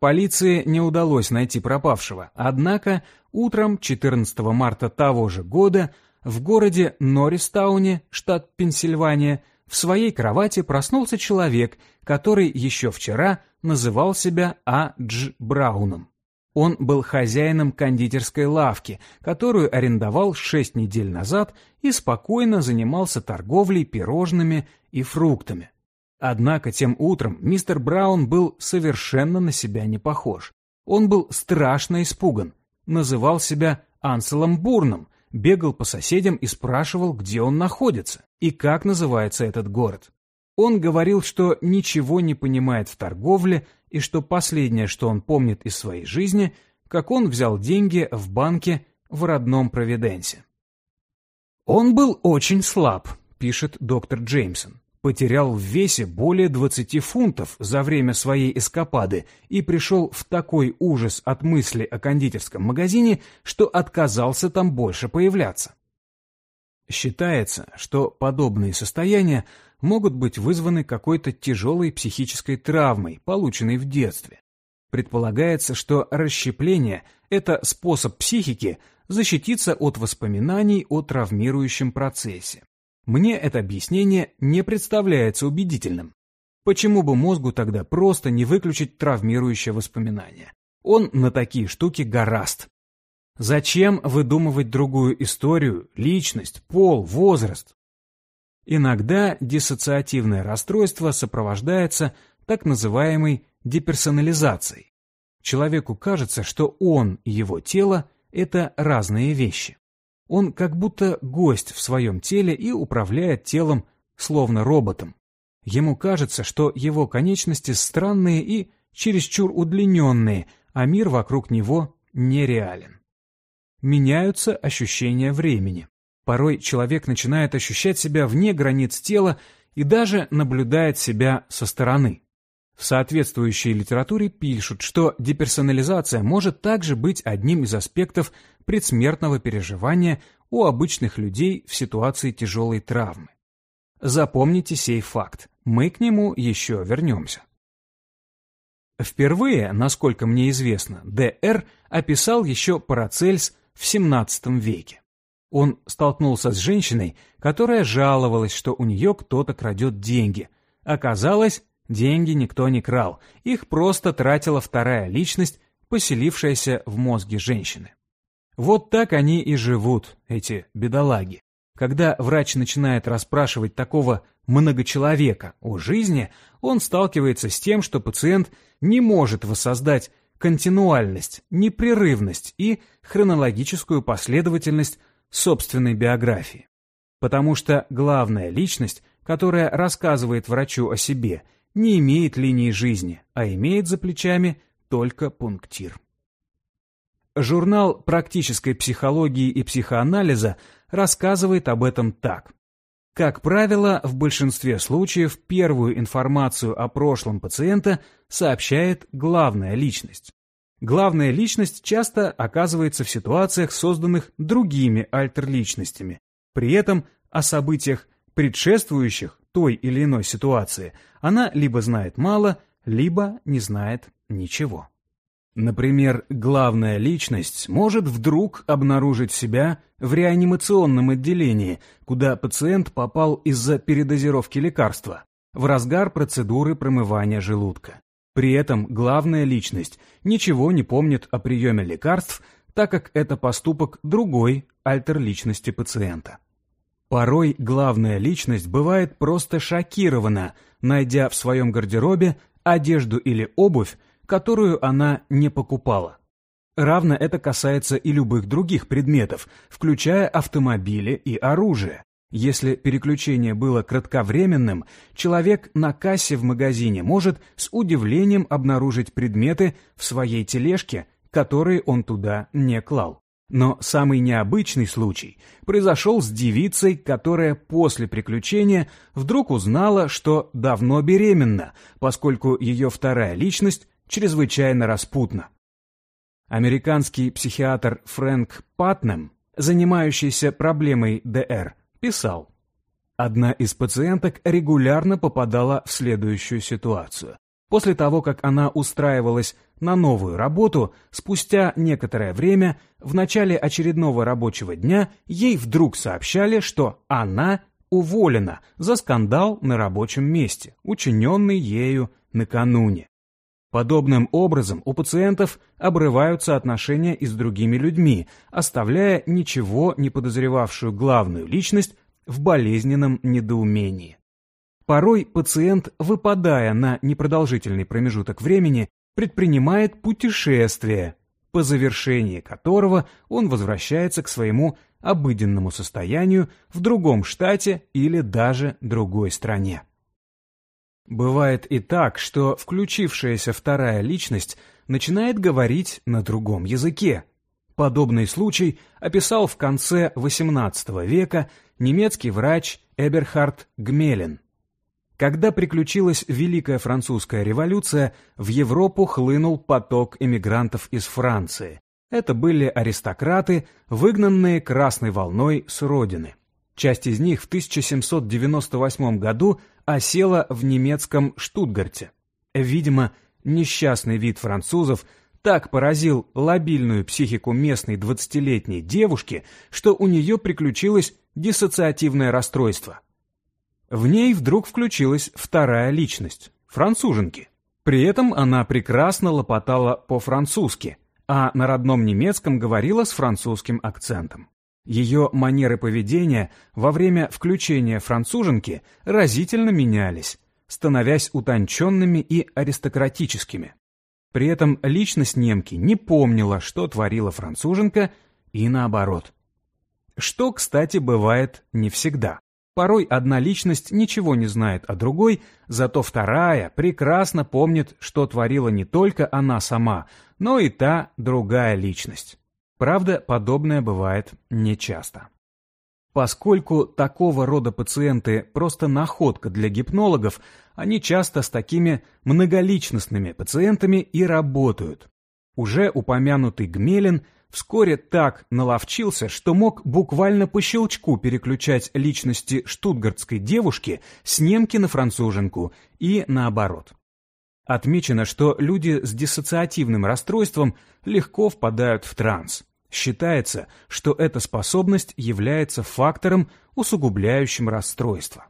Полиции не удалось найти пропавшего, однако утром 14 марта того же года в городе Норристауне, штат Пенсильвания, в своей кровати проснулся человек, который еще вчера называл себя А. Дж. Брауном. Он был хозяином кондитерской лавки, которую арендовал шесть недель назад и спокойно занимался торговлей пирожными и фруктами. Однако тем утром мистер Браун был совершенно на себя не похож. Он был страшно испуган, называл себя Анселом Бурном, бегал по соседям и спрашивал, где он находится и как называется этот город. Он говорил, что ничего не понимает в торговле и что последнее, что он помнит из своей жизни, как он взял деньги в банке в родном Провиденсе. «Он был очень слаб», — пишет доктор Джеймсон. «Потерял в весе более 20 фунтов за время своей эскапады и пришел в такой ужас от мысли о кондитерском магазине, что отказался там больше появляться. Считается, что подобные состояния могут быть вызваны какой-то тяжелой психической травмой, полученной в детстве. Предполагается, что расщепление – это способ психики защититься от воспоминаний о травмирующем процессе. Мне это объяснение не представляется убедительным. Почему бы мозгу тогда просто не выключить травмирующее воспоминание? Он на такие штуки гораст. Зачем выдумывать другую историю, личность, пол, возраст? Иногда диссоциативное расстройство сопровождается так называемой деперсонализацией. Человеку кажется, что он и его тело – это разные вещи. Он как будто гость в своем теле и управляет телом, словно роботом. Ему кажется, что его конечности странные и чересчур удлиненные, а мир вокруг него нереален меняются ощущения времени. Порой человек начинает ощущать себя вне границ тела и даже наблюдает себя со стороны. В соответствующей литературе пишут, что деперсонализация может также быть одним из аспектов предсмертного переживания у обычных людей в ситуации тяжелой травмы. Запомните сей факт, мы к нему еще вернемся. Впервые, насколько мне известно, Д.Р. описал еще Парацельс в XVII веке. Он столкнулся с женщиной, которая жаловалась, что у нее кто-то крадет деньги. Оказалось, деньги никто не крал, их просто тратила вторая личность, поселившаяся в мозге женщины. Вот так они и живут, эти бедолаги. Когда врач начинает расспрашивать такого многочеловека о жизни, он сталкивается с тем, что пациент не может воссоздать континуальность, непрерывность и хронологическую последовательность собственной биографии. Потому что главная личность, которая рассказывает врачу о себе, не имеет линии жизни, а имеет за плечами только пунктир. Журнал практической психологии и психоанализа рассказывает об этом так. Как правило, в большинстве случаев первую информацию о прошлом пациента сообщает главная личность. Главная личность часто оказывается в ситуациях, созданных другими альтерличностями. При этом о событиях, предшествующих той или иной ситуации, она либо знает мало, либо не знает ничего. Например, главная личность может вдруг обнаружить себя в реанимационном отделении, куда пациент попал из-за передозировки лекарства, в разгар процедуры промывания желудка. При этом главная личность ничего не помнит о приеме лекарств, так как это поступок другой альтер-личности пациента. Порой главная личность бывает просто шокирована, найдя в своем гардеробе одежду или обувь, которую она не покупала. Равно это касается и любых других предметов, включая автомобили и оружие. Если переключение было кратковременным, человек на кассе в магазине может с удивлением обнаружить предметы в своей тележке, которые он туда не клал. Но самый необычный случай произошел с девицей, которая после приключения вдруг узнала, что давно беременна, поскольку ее вторая личность чрезвычайно распутна. Американский психиатр Фрэнк Патнем, занимающийся проблемой ДР, писал. Одна из пациенток регулярно попадала в следующую ситуацию. После того, как она устраивалась на новую работу, спустя некоторое время, в начале очередного рабочего дня, ей вдруг сообщали, что она уволена за скандал на рабочем месте, учиненный ею накануне. Подобным образом у пациентов обрываются отношения и с другими людьми, оставляя ничего не подозревавшую главную личность в болезненном недоумении. Порой пациент, выпадая на непродолжительный промежуток времени, предпринимает путешествие, по завершении которого он возвращается к своему обыденному состоянию в другом штате или даже другой стране. Бывает и так, что включившаяся вторая личность начинает говорить на другом языке. Подобный случай описал в конце XVIII века немецкий врач Эберхард Гмелин. Когда приключилась Великая Французская революция, в Европу хлынул поток эмигрантов из Франции. Это были аристократы, выгнанные красной волной с родины. Часть из них в 1798 году осела в немецком Штутгарте. Видимо, несчастный вид французов так поразил лобильную психику местной 20-летней девушки, что у нее приключилось диссоциативное расстройство. В ней вдруг включилась вторая личность – француженки. При этом она прекрасно лопотала по-французски, а на родном немецком говорила с французским акцентом. Ее манеры поведения во время включения француженки разительно менялись, становясь утонченными и аристократическими. При этом личность немки не помнила, что творила француженка, и наоборот. Что, кстати, бывает не всегда. Порой одна личность ничего не знает о другой, зато вторая прекрасно помнит, что творила не только она сама, но и та другая личность. Правда, подобное бывает нечасто. Поскольку такого рода пациенты просто находка для гипнологов, они часто с такими многоличностными пациентами и работают. Уже упомянутый Гмелин вскоре так наловчился, что мог буквально по щелчку переключать личности штутгартской девушки с немки на француженку и наоборот. Отмечено, что люди с диссоциативным расстройством легко впадают в транс. Считается, что эта способность является фактором, усугубляющим расстройство.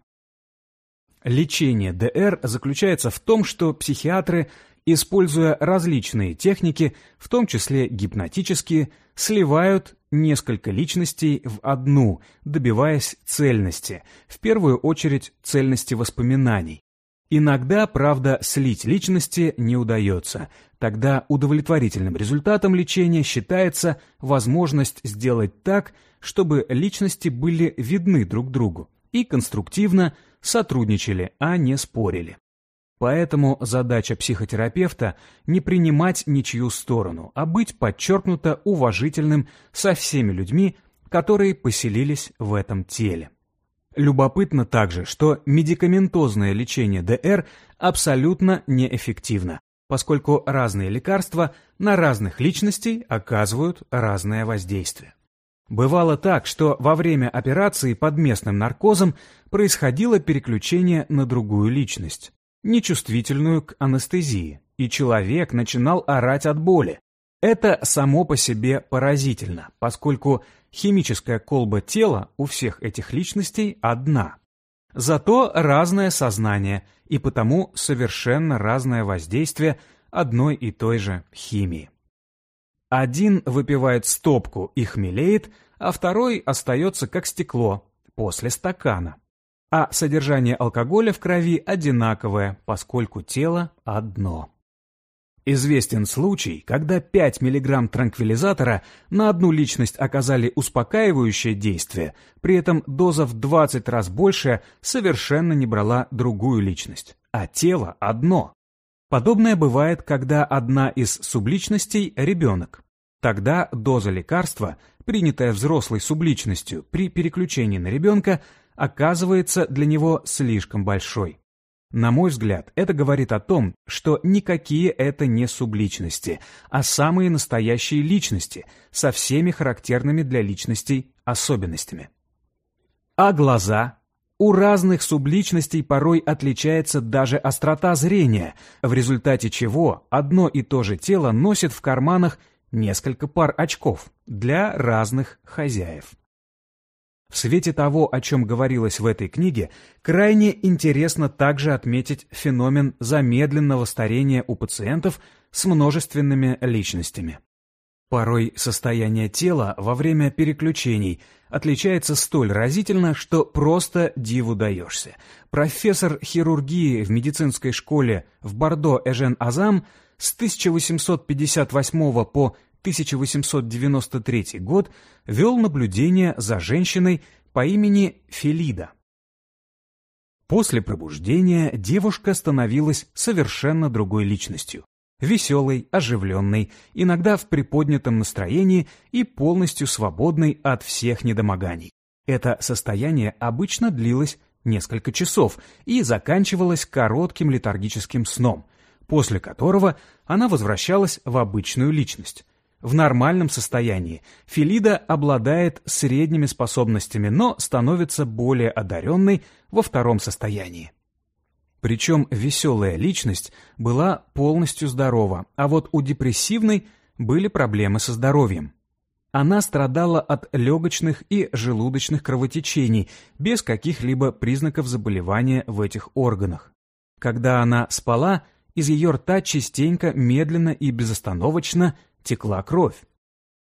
Лечение ДР заключается в том, что психиатры, используя различные техники, в том числе гипнотические, сливают несколько личностей в одну, добиваясь цельности, в первую очередь цельности воспоминаний, Иногда, правда, слить личности не удается. Тогда удовлетворительным результатом лечения считается возможность сделать так, чтобы личности были видны друг другу и конструктивно сотрудничали, а не спорили. Поэтому задача психотерапевта не принимать ничью сторону, а быть подчеркнуто уважительным со всеми людьми, которые поселились в этом теле. Любопытно также, что медикаментозное лечение ДР абсолютно неэффективно, поскольку разные лекарства на разных личностей оказывают разное воздействие. Бывало так, что во время операции под местным наркозом происходило переключение на другую личность, нечувствительную к анестезии, и человек начинал орать от боли. Это само по себе поразительно, поскольку химическая колба тела у всех этих личностей одна. Зато разное сознание и потому совершенно разное воздействие одной и той же химии. Один выпивает стопку и хмелеет, а второй остается как стекло после стакана. А содержание алкоголя в крови одинаковое, поскольку тело одно. Известен случай, когда 5 мг транквилизатора на одну личность оказали успокаивающее действие, при этом доза в 20 раз больше совершенно не брала другую личность, а тело одно. Подобное бывает, когда одна из субличностей – ребенок. Тогда доза лекарства, принятая взрослой субличностью при переключении на ребенка, оказывается для него слишком большой. На мой взгляд, это говорит о том, что никакие это не субличности, а самые настоящие личности со всеми характерными для личностей особенностями. А глаза? У разных субличностей порой отличается даже острота зрения, в результате чего одно и то же тело носит в карманах несколько пар очков для разных хозяев. В свете того, о чем говорилось в этой книге, крайне интересно также отметить феномен замедленного старения у пациентов с множественными личностями. Порой состояние тела во время переключений отличается столь разительно, что просто диву даешься. Профессор хирургии в медицинской школе в Бордо Эжен Азам с 1858 по 1893 год вел наблюдение за женщиной по имени Фелида. После пробуждения девушка становилась совершенно другой личностью. Веселой, оживленной, иногда в приподнятом настроении и полностью свободной от всех недомоганий. Это состояние обычно длилось несколько часов и заканчивалось коротким летаргическим сном, после которого она возвращалась в обычную личность. В нормальном состоянии Филида обладает средними способностями, но становится более одаренной во втором состоянии. Причем веселая личность была полностью здорова, а вот у депрессивной были проблемы со здоровьем. Она страдала от легочных и желудочных кровотечений без каких-либо признаков заболевания в этих органах. Когда она спала, из ее рта частенько, медленно и безостановочно текла кровь.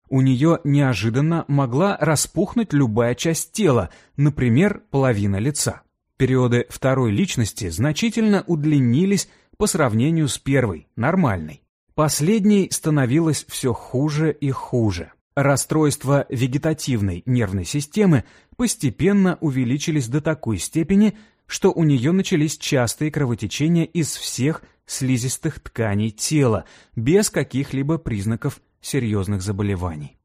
У нее неожиданно могла распухнуть любая часть тела, например, половина лица. Периоды второй личности значительно удлинились по сравнению с первой, нормальной. Последней становилось все хуже и хуже. Расстройства вегетативной нервной системы постепенно увеличились до такой степени, что у нее начались частые кровотечения из всех слизистых тканей тела, без каких-либо признаков серьезных заболеваний.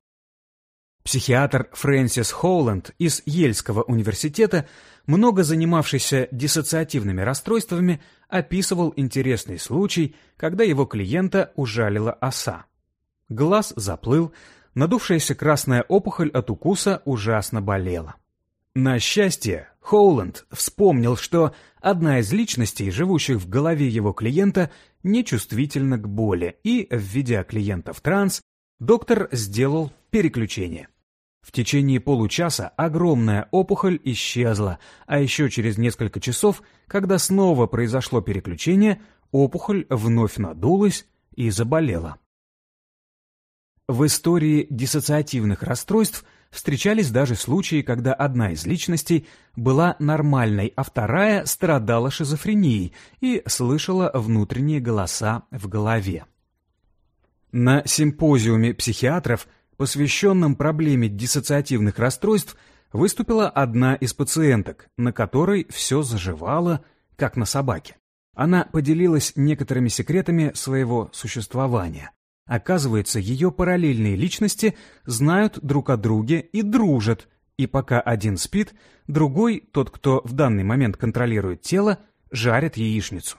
Психиатр Фрэнсис Хоуланд из Ельского университета, много занимавшийся диссоциативными расстройствами, описывал интересный случай, когда его клиента ужалила оса. Глаз заплыл, надувшаяся красная опухоль от укуса ужасно болела. На счастье, Хоуланд вспомнил, что одна из личностей, живущих в голове его клиента, нечувствительна к боли, и, введя клиента в транс, доктор сделал переключение. В течение получаса огромная опухоль исчезла, а еще через несколько часов, когда снова произошло переключение, опухоль вновь надулась и заболела. В истории диссоциативных расстройств – встречались даже случаи, когда одна из личностей была нормальной, а вторая страдала шизофренией и слышала внутренние голоса в голове. На симпозиуме психиатров, посвященном проблеме диссоциативных расстройств, выступила одна из пациенток, на которой все заживало, как на собаке. Она поделилась некоторыми секретами своего существования. Оказывается, ее параллельные личности знают друг о друге и дружат, и пока один спит, другой, тот, кто в данный момент контролирует тело, жарит яичницу.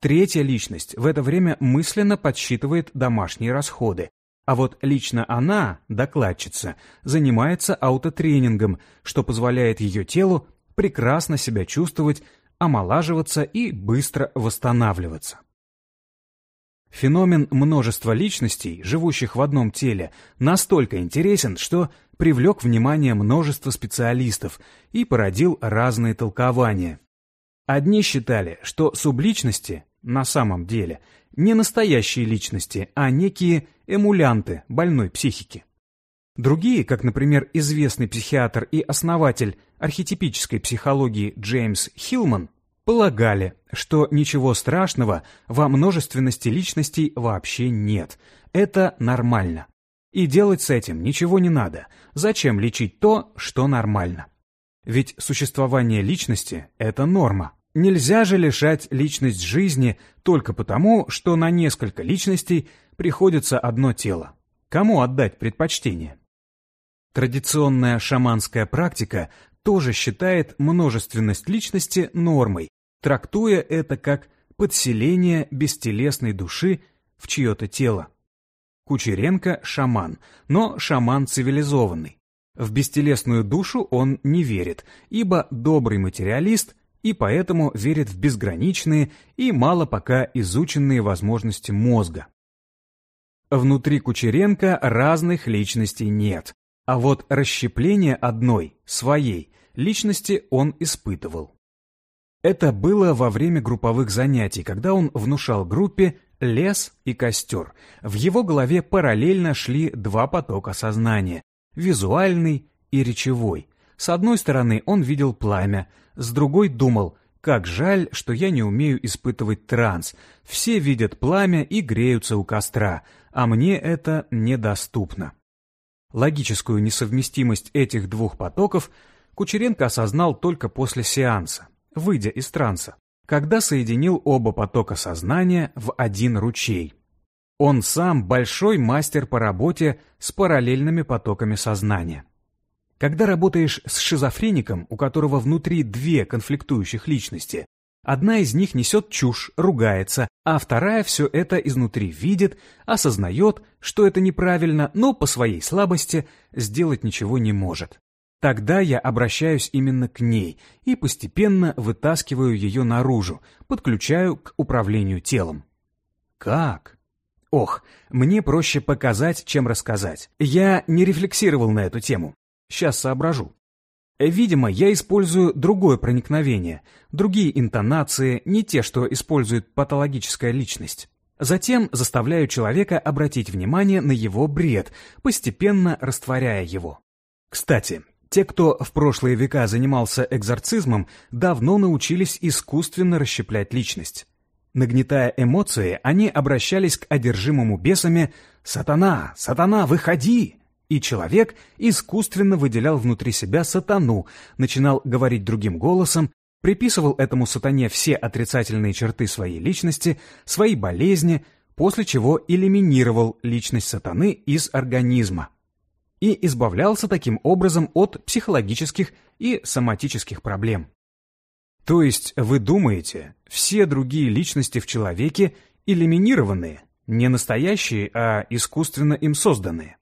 Третья личность в это время мысленно подсчитывает домашние расходы, а вот лично она, докладчица, занимается аутотренингом, что позволяет ее телу прекрасно себя чувствовать, омолаживаться и быстро восстанавливаться. Феномен множества личностей, живущих в одном теле, настолько интересен, что привлек внимание множества специалистов и породил разные толкования. Одни считали, что субличности на самом деле не настоящие личности, а некие эмулянты больной психики. Другие, как, например, известный психиатр и основатель архетипической психологии Джеймс Хилман, полагали, что ничего страшного во множественности личностей вообще нет. Это нормально. И делать с этим ничего не надо. Зачем лечить то, что нормально? Ведь существование личности – это норма. Нельзя же лишать личность жизни только потому, что на несколько личностей приходится одно тело. Кому отдать предпочтение? Традиционная шаманская практика тоже считает множественность личности нормой, трактуя это как подселение бестелесной души в чье-то тело. Кучеренко – шаман, но шаман цивилизованный. В бестелесную душу он не верит, ибо добрый материалист и поэтому верит в безграничные и мало пока изученные возможности мозга. Внутри Кучеренко разных личностей нет. А вот расщепление одной, своей, личности он испытывал. Это было во время групповых занятий, когда он внушал группе лес и костер. В его голове параллельно шли два потока сознания – визуальный и речевой. С одной стороны он видел пламя, с другой думал, как жаль, что я не умею испытывать транс. Все видят пламя и греются у костра, а мне это недоступно. Логическую несовместимость этих двух потоков Кучеренко осознал только после сеанса, выйдя из транса, когда соединил оба потока сознания в один ручей. Он сам большой мастер по работе с параллельными потоками сознания. Когда работаешь с шизофреником, у которого внутри две конфликтующих личности, одна из них несет чушь, ругается, а вторая все это изнутри видит, осознает, что это неправильно, но по своей слабости сделать ничего не может. Тогда я обращаюсь именно к ней и постепенно вытаскиваю ее наружу, подключаю к управлению телом. Как? Ох, мне проще показать, чем рассказать. Я не рефлексировал на эту тему. Сейчас соображу. Видимо, я использую другое проникновение, другие интонации, не те, что использует патологическая личность. Затем заставляю человека обратить внимание на его бред, постепенно растворяя его. Кстати, те, кто в прошлые века занимался экзорцизмом, давно научились искусственно расщеплять личность. Нагнетая эмоции, они обращались к одержимому бесами «Сатана! Сатана, выходи!» И человек искусственно выделял внутри себя сатану, начинал говорить другим голосом, приписывал этому сатане все отрицательные черты своей личности, свои болезни, после чего элиминировал личность сатаны из организма и избавлялся таким образом от психологических и соматических проблем. То есть вы думаете, все другие личности в человеке элиминированные, не настоящие, а искусственно им созданные?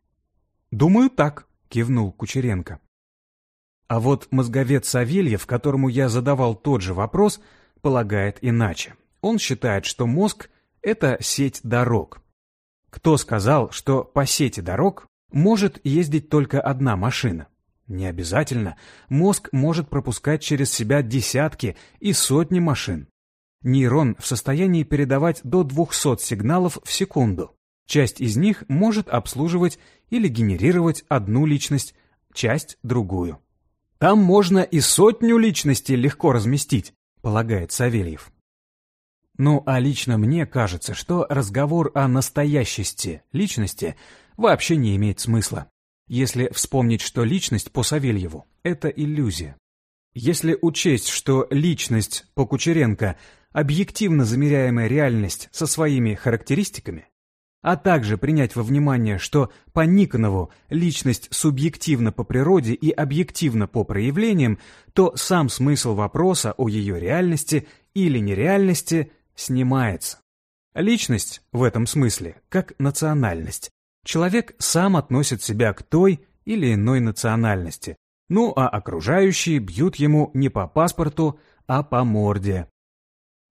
«Думаю, так», — кивнул Кучеренко. А вот мозговед Савельев, которому я задавал тот же вопрос, полагает иначе. Он считает, что мозг — это сеть дорог. Кто сказал, что по сети дорог может ездить только одна машина? Не обязательно. Мозг может пропускать через себя десятки и сотни машин. Нейрон в состоянии передавать до 200 сигналов в секунду. Часть из них может обслуживать или генерировать одну личность, часть — другую. Там можно и сотню личностей легко разместить, полагает Савельев. Ну, а лично мне кажется, что разговор о настоящести личности вообще не имеет смысла. Если вспомнить, что личность по Савельеву — это иллюзия. Если учесть, что личность по Кучеренко — объективно замеряемая реальность со своими характеристиками, а также принять во внимание, что по Никонову личность субъективна по природе и объективна по проявлениям, то сам смысл вопроса о ее реальности или нереальности снимается. Личность в этом смысле как национальность. Человек сам относит себя к той или иной национальности, ну а окружающие бьют ему не по паспорту, а по морде.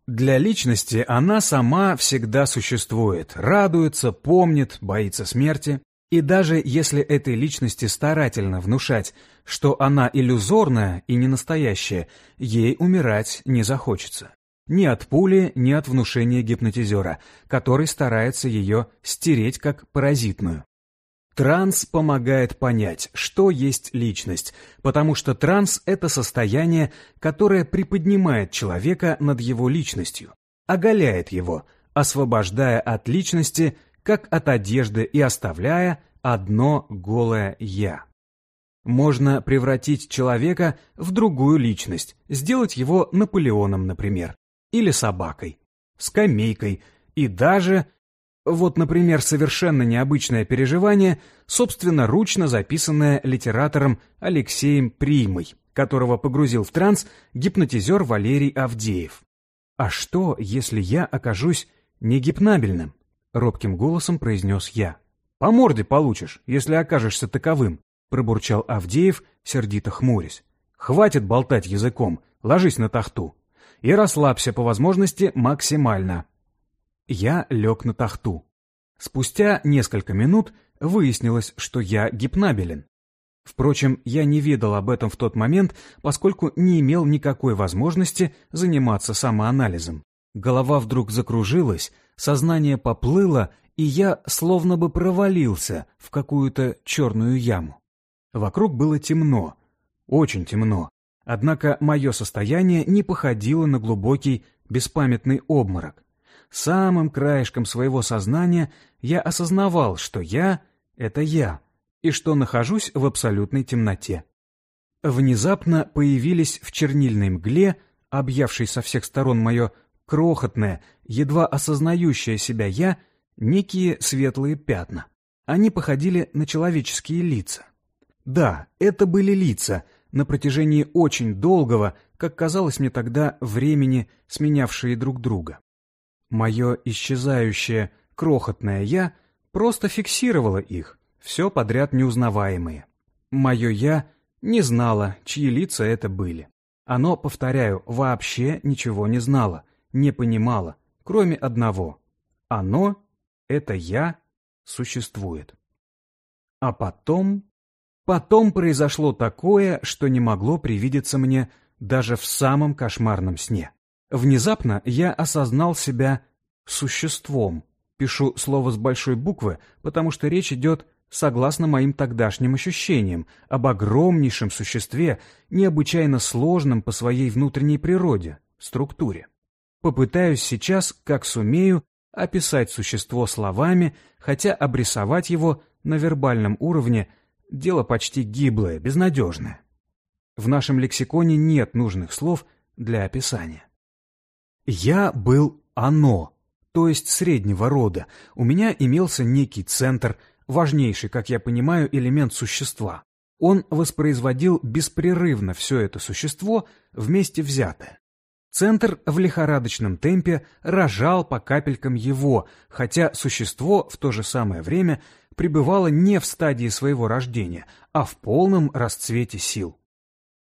Для личности она сама всегда существует, радуется, помнит, боится смерти. И даже если этой личности старательно внушать, что она иллюзорная и не настоящая, ей умирать не захочется. Ни от пули, ни от внушения гипнотизера, который старается ее стереть как паразитную. Транс помогает понять, что есть личность, потому что транс — это состояние, которое приподнимает человека над его личностью, оголяет его, освобождая от личности, как от одежды и оставляя одно голое «я». Можно превратить человека в другую личность, сделать его Наполеоном, например, или собакой, скамейкой и даже вот, например, совершенно необычное переживание, собственноручно записанное литератором Алексеем Примой, которого погрузил в транс гипнотизер Валерий Авдеев. «А что, если я окажусь негипнабельным?» — робким голосом произнес я. «По морде получишь, если окажешься таковым», — пробурчал Авдеев, сердито хмурясь. «Хватит болтать языком, ложись на тахту. И расслабься по возможности максимально. Я лег на тахту. Спустя несколько минут выяснилось, что я гипнабелен. Впрочем, я не ведал об этом в тот момент, поскольку не имел никакой возможности заниматься самоанализом. Голова вдруг закружилась, сознание поплыло, и я словно бы провалился в какую-то черную яму. Вокруг было темно, очень темно, однако мое состояние не походило на глубокий, беспамятный обморок. Самым краешком своего сознания я осознавал, что я — это я, и что нахожусь в абсолютной темноте. Внезапно появились в чернильной мгле, объявшей со всех сторон мое крохотное, едва осознающее себя «я», некие светлые пятна. Они походили на человеческие лица. Да, это были лица, на протяжении очень долгого, как казалось мне тогда, времени, сменявшие друг друга. Мое исчезающее, крохотное «я» просто фиксировало их, все подряд неузнаваемые. Мое «я» не знало, чьи лица это были. Оно, повторяю, вообще ничего не знало, не понимало, кроме одного. Оно, это «я», существует. А потом... Потом произошло такое, что не могло привидеться мне даже в самом кошмарном сне. Внезапно я осознал себя существом. Пишу слово с большой буквы, потому что речь идет согласно моим тогдашним ощущениям, об огромнейшем существе, необычайно сложном по своей внутренней природе, структуре. Попытаюсь сейчас, как сумею, описать существо словами, хотя обрисовать его на вербальном уровне – дело почти гиблое, безнадежное. В нашем лексиконе нет нужных слов для описания. Я был оно, то есть среднего рода. У меня имелся некий центр – важнейший, как я понимаю, элемент существа. Он воспроизводил беспрерывно все это существо вместе взятое. Центр в лихорадочном темпе рожал по капелькам его, хотя существо в то же самое время пребывало не в стадии своего рождения, а в полном расцвете сил.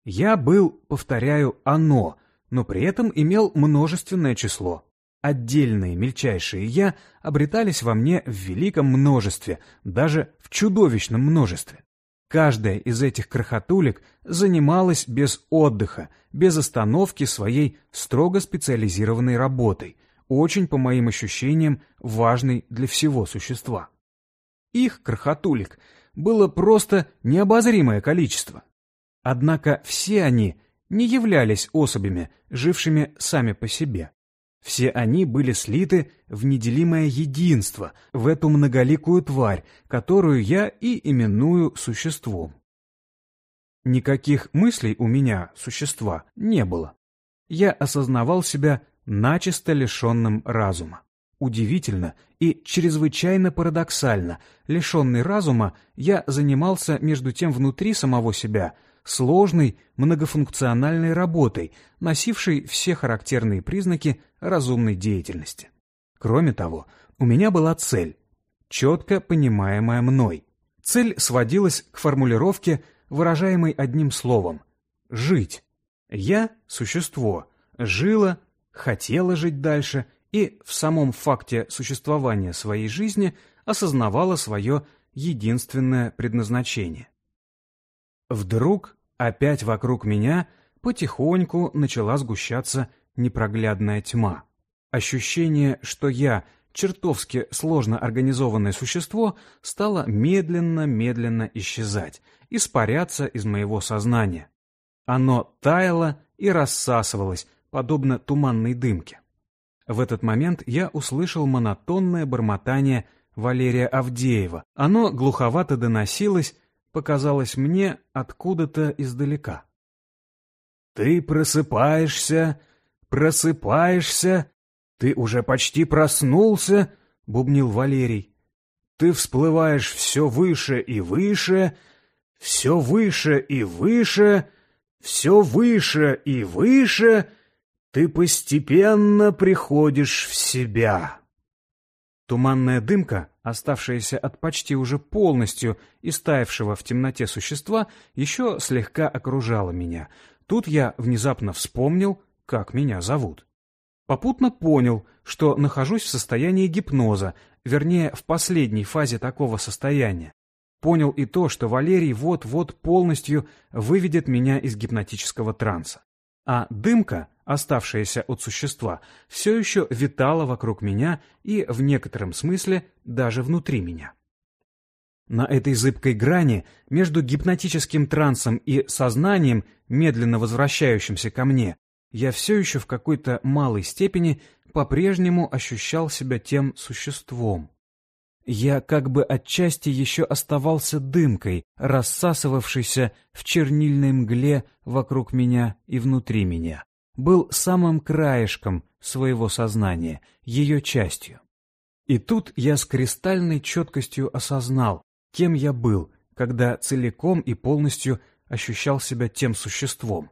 Я был, повторяю, оно, но при этом имел множественное число. Отдельные мельчайшие «я» обретались во мне в великом множестве, даже в чудовищном множестве. Каждая из этих крохотулек занималась без отдыха, без остановки своей строго специализированной работой, очень, по моим ощущениям, важной для всего существа. Их крохотулек было просто необозримое количество. Однако все они не являлись особями, жившими сами по себе. Все они были слиты в неделимое единство, в эту многоликую тварь, которую я и именую существом. Никаких мыслей у меня, существа, не было. Я осознавал себя начисто лишенным разума. Удивительно и чрезвычайно парадоксально, лишенный разума, я занимался между тем внутри самого себя – сложной многофункциональной работой, носившей все характерные признаки разумной деятельности. Кроме того, у меня была цель, четко понимаемая мной. Цель сводилась к формулировке, выражаемой одним словом — «жить». Я — существо, жила, хотела жить дальше и в самом факте существования своей жизни осознавала свое единственное предназначение. Вдруг опять вокруг меня потихоньку начала сгущаться непроглядная тьма. Ощущение, что я чертовски сложно организованное существо, стало медленно-медленно исчезать, испаряться из моего сознания. Оно таяло и рассасывалось, подобно туманной дымке. В этот момент я услышал монотонное бормотание Валерия Авдеева. Оно глуховато доносилось показалось мне откуда-то издалека. «Ты просыпаешься, просыпаешься, ты уже почти проснулся», — бубнил Валерий. «Ты всплываешь все выше и выше, все выше и выше, все выше и выше, ты постепенно приходишь в себя». Туманная дымка, оставшаяся от почти уже полностью истаявшего в темноте существа, еще слегка окружала меня. Тут я внезапно вспомнил, как меня зовут. Попутно понял, что нахожусь в состоянии гипноза, вернее, в последней фазе такого состояния. Понял и то, что Валерий вот-вот полностью выведет меня из гипнотического транса. А дымка, оставшаяся от существа, все еще витала вокруг меня и, в некотором смысле, даже внутри меня. На этой зыбкой грани между гипнотическим трансом и сознанием, медленно возвращающимся ко мне, я все еще в какой-то малой степени по-прежнему ощущал себя тем существом. Я как бы отчасти еще оставался дымкой, рассасывавшейся в чернильной мгле вокруг меня и внутри меня. Был самым краешком своего сознания, ее частью. И тут я с кристальной четкостью осознал, кем я был, когда целиком и полностью ощущал себя тем существом.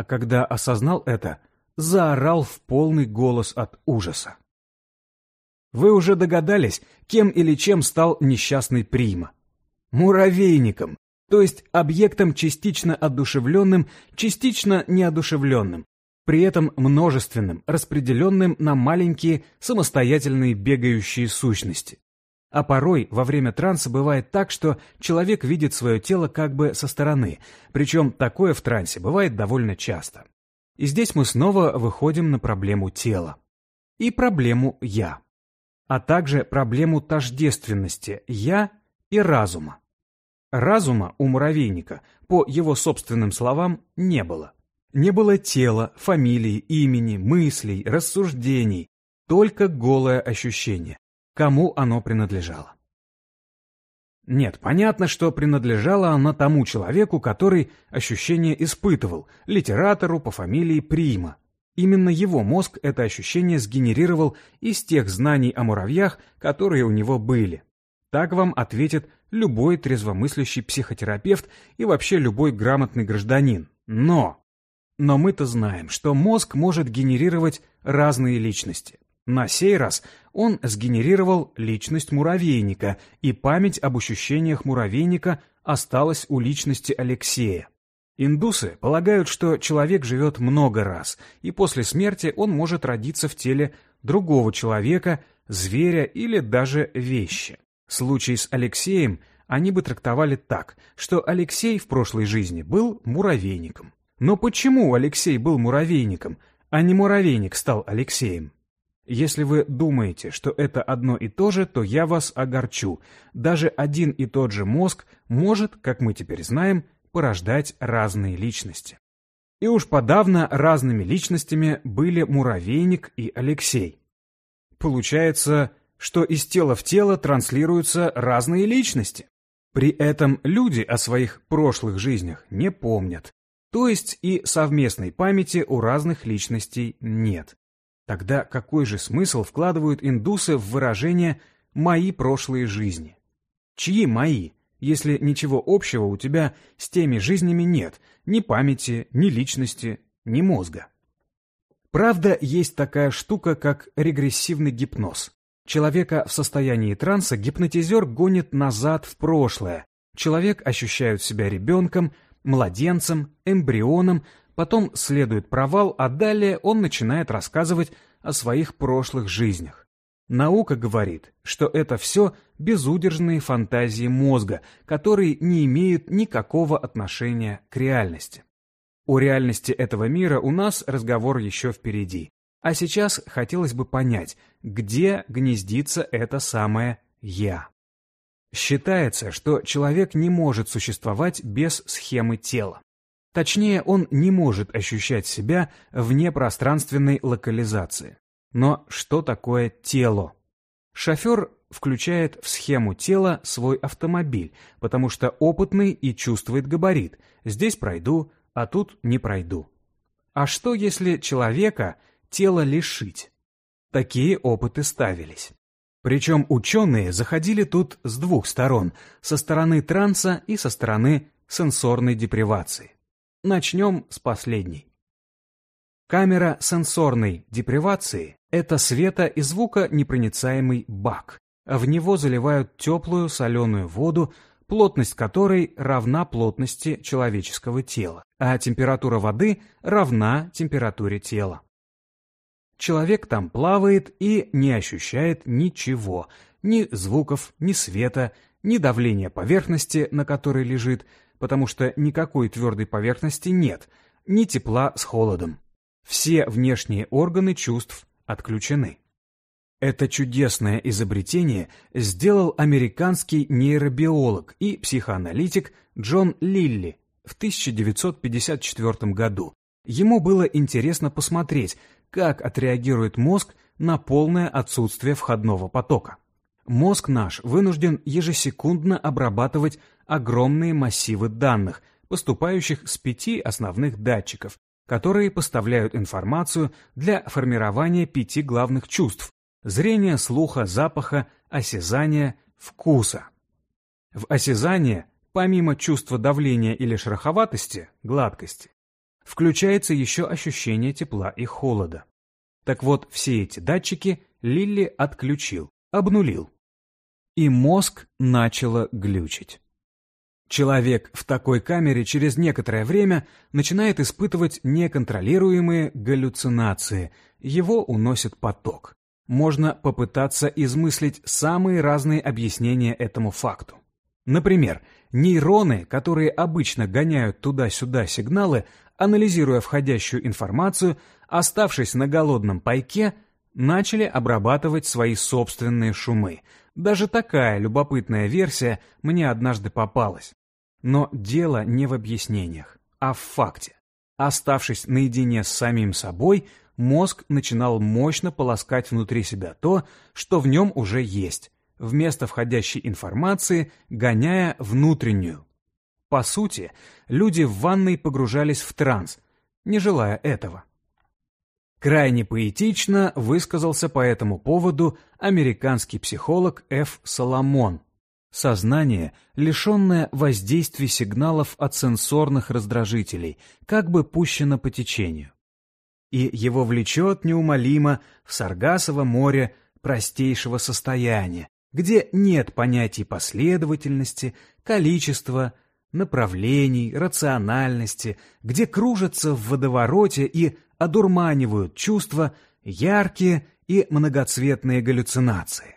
А когда осознал это, заорал в полный голос от ужаса. Вы уже догадались, кем или чем стал несчастный Прима. Муравейником, то есть объектом частично одушевленным, частично неодушевленным, при этом множественным, распределенным на маленькие самостоятельные бегающие сущности. А порой во время транса бывает так, что человек видит свое тело как бы со стороны, причем такое в трансе бывает довольно часто. И здесь мы снова выходим на проблему тела. И проблему «я». А также проблему тождественности «я» и разума. Разума у муравейника, по его собственным словам, не было. Не было тела, фамилии, имени, мыслей, рассуждений, только голое ощущение кому оно принадлежало. Нет, понятно, что принадлежало оно тому человеку, который ощущение испытывал, литератору по фамилии Прима. Именно его мозг это ощущение сгенерировал из тех знаний о муравьях, которые у него были. Так вам ответит любой трезвомыслящий психотерапевт и вообще любой грамотный гражданин. Но! Но мы-то знаем, что мозг может генерировать разные личности. На сей раз он сгенерировал личность муравейника, и память об ощущениях муравейника осталась у личности Алексея. Индусы полагают, что человек живет много раз, и после смерти он может родиться в теле другого человека, зверя или даже вещи. Случай с Алексеем они бы трактовали так, что Алексей в прошлой жизни был муравейником. Но почему Алексей был муравейником, а не муравейник стал Алексеем? Если вы думаете, что это одно и то же, то я вас огорчу. Даже один и тот же мозг может, как мы теперь знаем, порождать разные личности. И уж подавно разными личностями были Муравейник и Алексей. Получается, что из тела в тело транслируются разные личности. При этом люди о своих прошлых жизнях не помнят. То есть и совместной памяти у разных личностей нет. Тогда какой же смысл вкладывают индусы в выражение «мои прошлые жизни»? Чьи мои, если ничего общего у тебя с теми жизнями нет, ни памяти, ни личности, ни мозга? Правда, есть такая штука, как регрессивный гипноз. Человека в состоянии транса гипнотизер гонит назад в прошлое. Человек ощущает себя ребенком, младенцем, эмбрионом, Потом следует провал, а далее он начинает рассказывать о своих прошлых жизнях. Наука говорит, что это все безудержные фантазии мозга, которые не имеют никакого отношения к реальности. О реальности этого мира у нас разговор еще впереди. А сейчас хотелось бы понять, где гнездится это самое «я». Считается, что человек не может существовать без схемы тела. Точнее, он не может ощущать себя вне пространственной локализации. Но что такое тело? Шофер включает в схему тела свой автомобиль, потому что опытный и чувствует габарит. Здесь пройду, а тут не пройду. А что, если человека тело лишить? Такие опыты ставились. Причем ученые заходили тут с двух сторон, со стороны транса и со стороны сенсорной депривации. Начнем с последней. Камера сенсорной депривации – это света и звука непроницаемый бак. В него заливают теплую соленую воду, плотность которой равна плотности человеческого тела, а температура воды равна температуре тела. Человек там плавает и не ощущает ничего, ни звуков, ни света, ни давления поверхности, на которой лежит, потому что никакой твердой поверхности нет, ни тепла с холодом. Все внешние органы чувств отключены. Это чудесное изобретение сделал американский нейробиолог и психоаналитик Джон Лилли в 1954 году. Ему было интересно посмотреть, как отреагирует мозг на полное отсутствие входного потока. Мозг наш вынужден ежесекундно обрабатывать огромные массивы данных, поступающих с пяти основных датчиков, которые поставляют информацию для формирования пяти главных чувств – зрения, слуха, запаха, осязания, вкуса. В осязание, помимо чувства давления или шероховатости, гладкости, включается еще ощущение тепла и холода. Так вот, все эти датчики Лилли отключил, обнулил. И мозг начало глючить. Человек в такой камере через некоторое время начинает испытывать неконтролируемые галлюцинации, его уносит поток. Можно попытаться измыслить самые разные объяснения этому факту. Например, нейроны, которые обычно гоняют туда-сюда сигналы, анализируя входящую информацию, оставшись на голодном пайке, начали обрабатывать свои собственные шумы. Даже такая любопытная версия мне однажды попалась. Но дело не в объяснениях, а в факте. Оставшись наедине с самим собой, мозг начинал мощно полоскать внутри себя то, что в нем уже есть, вместо входящей информации гоняя внутреннюю. По сути, люди в ванной погружались в транс, не желая этого. Крайне поэтично высказался по этому поводу американский психолог Ф. Соломон, Сознание, лишенное воздействия сигналов от сенсорных раздражителей, как бы пущено по течению. И его влечет неумолимо в Саргасово море простейшего состояния, где нет понятий последовательности, количества, направлений, рациональности, где кружатся в водовороте и одурманивают чувства яркие и многоцветные галлюцинации.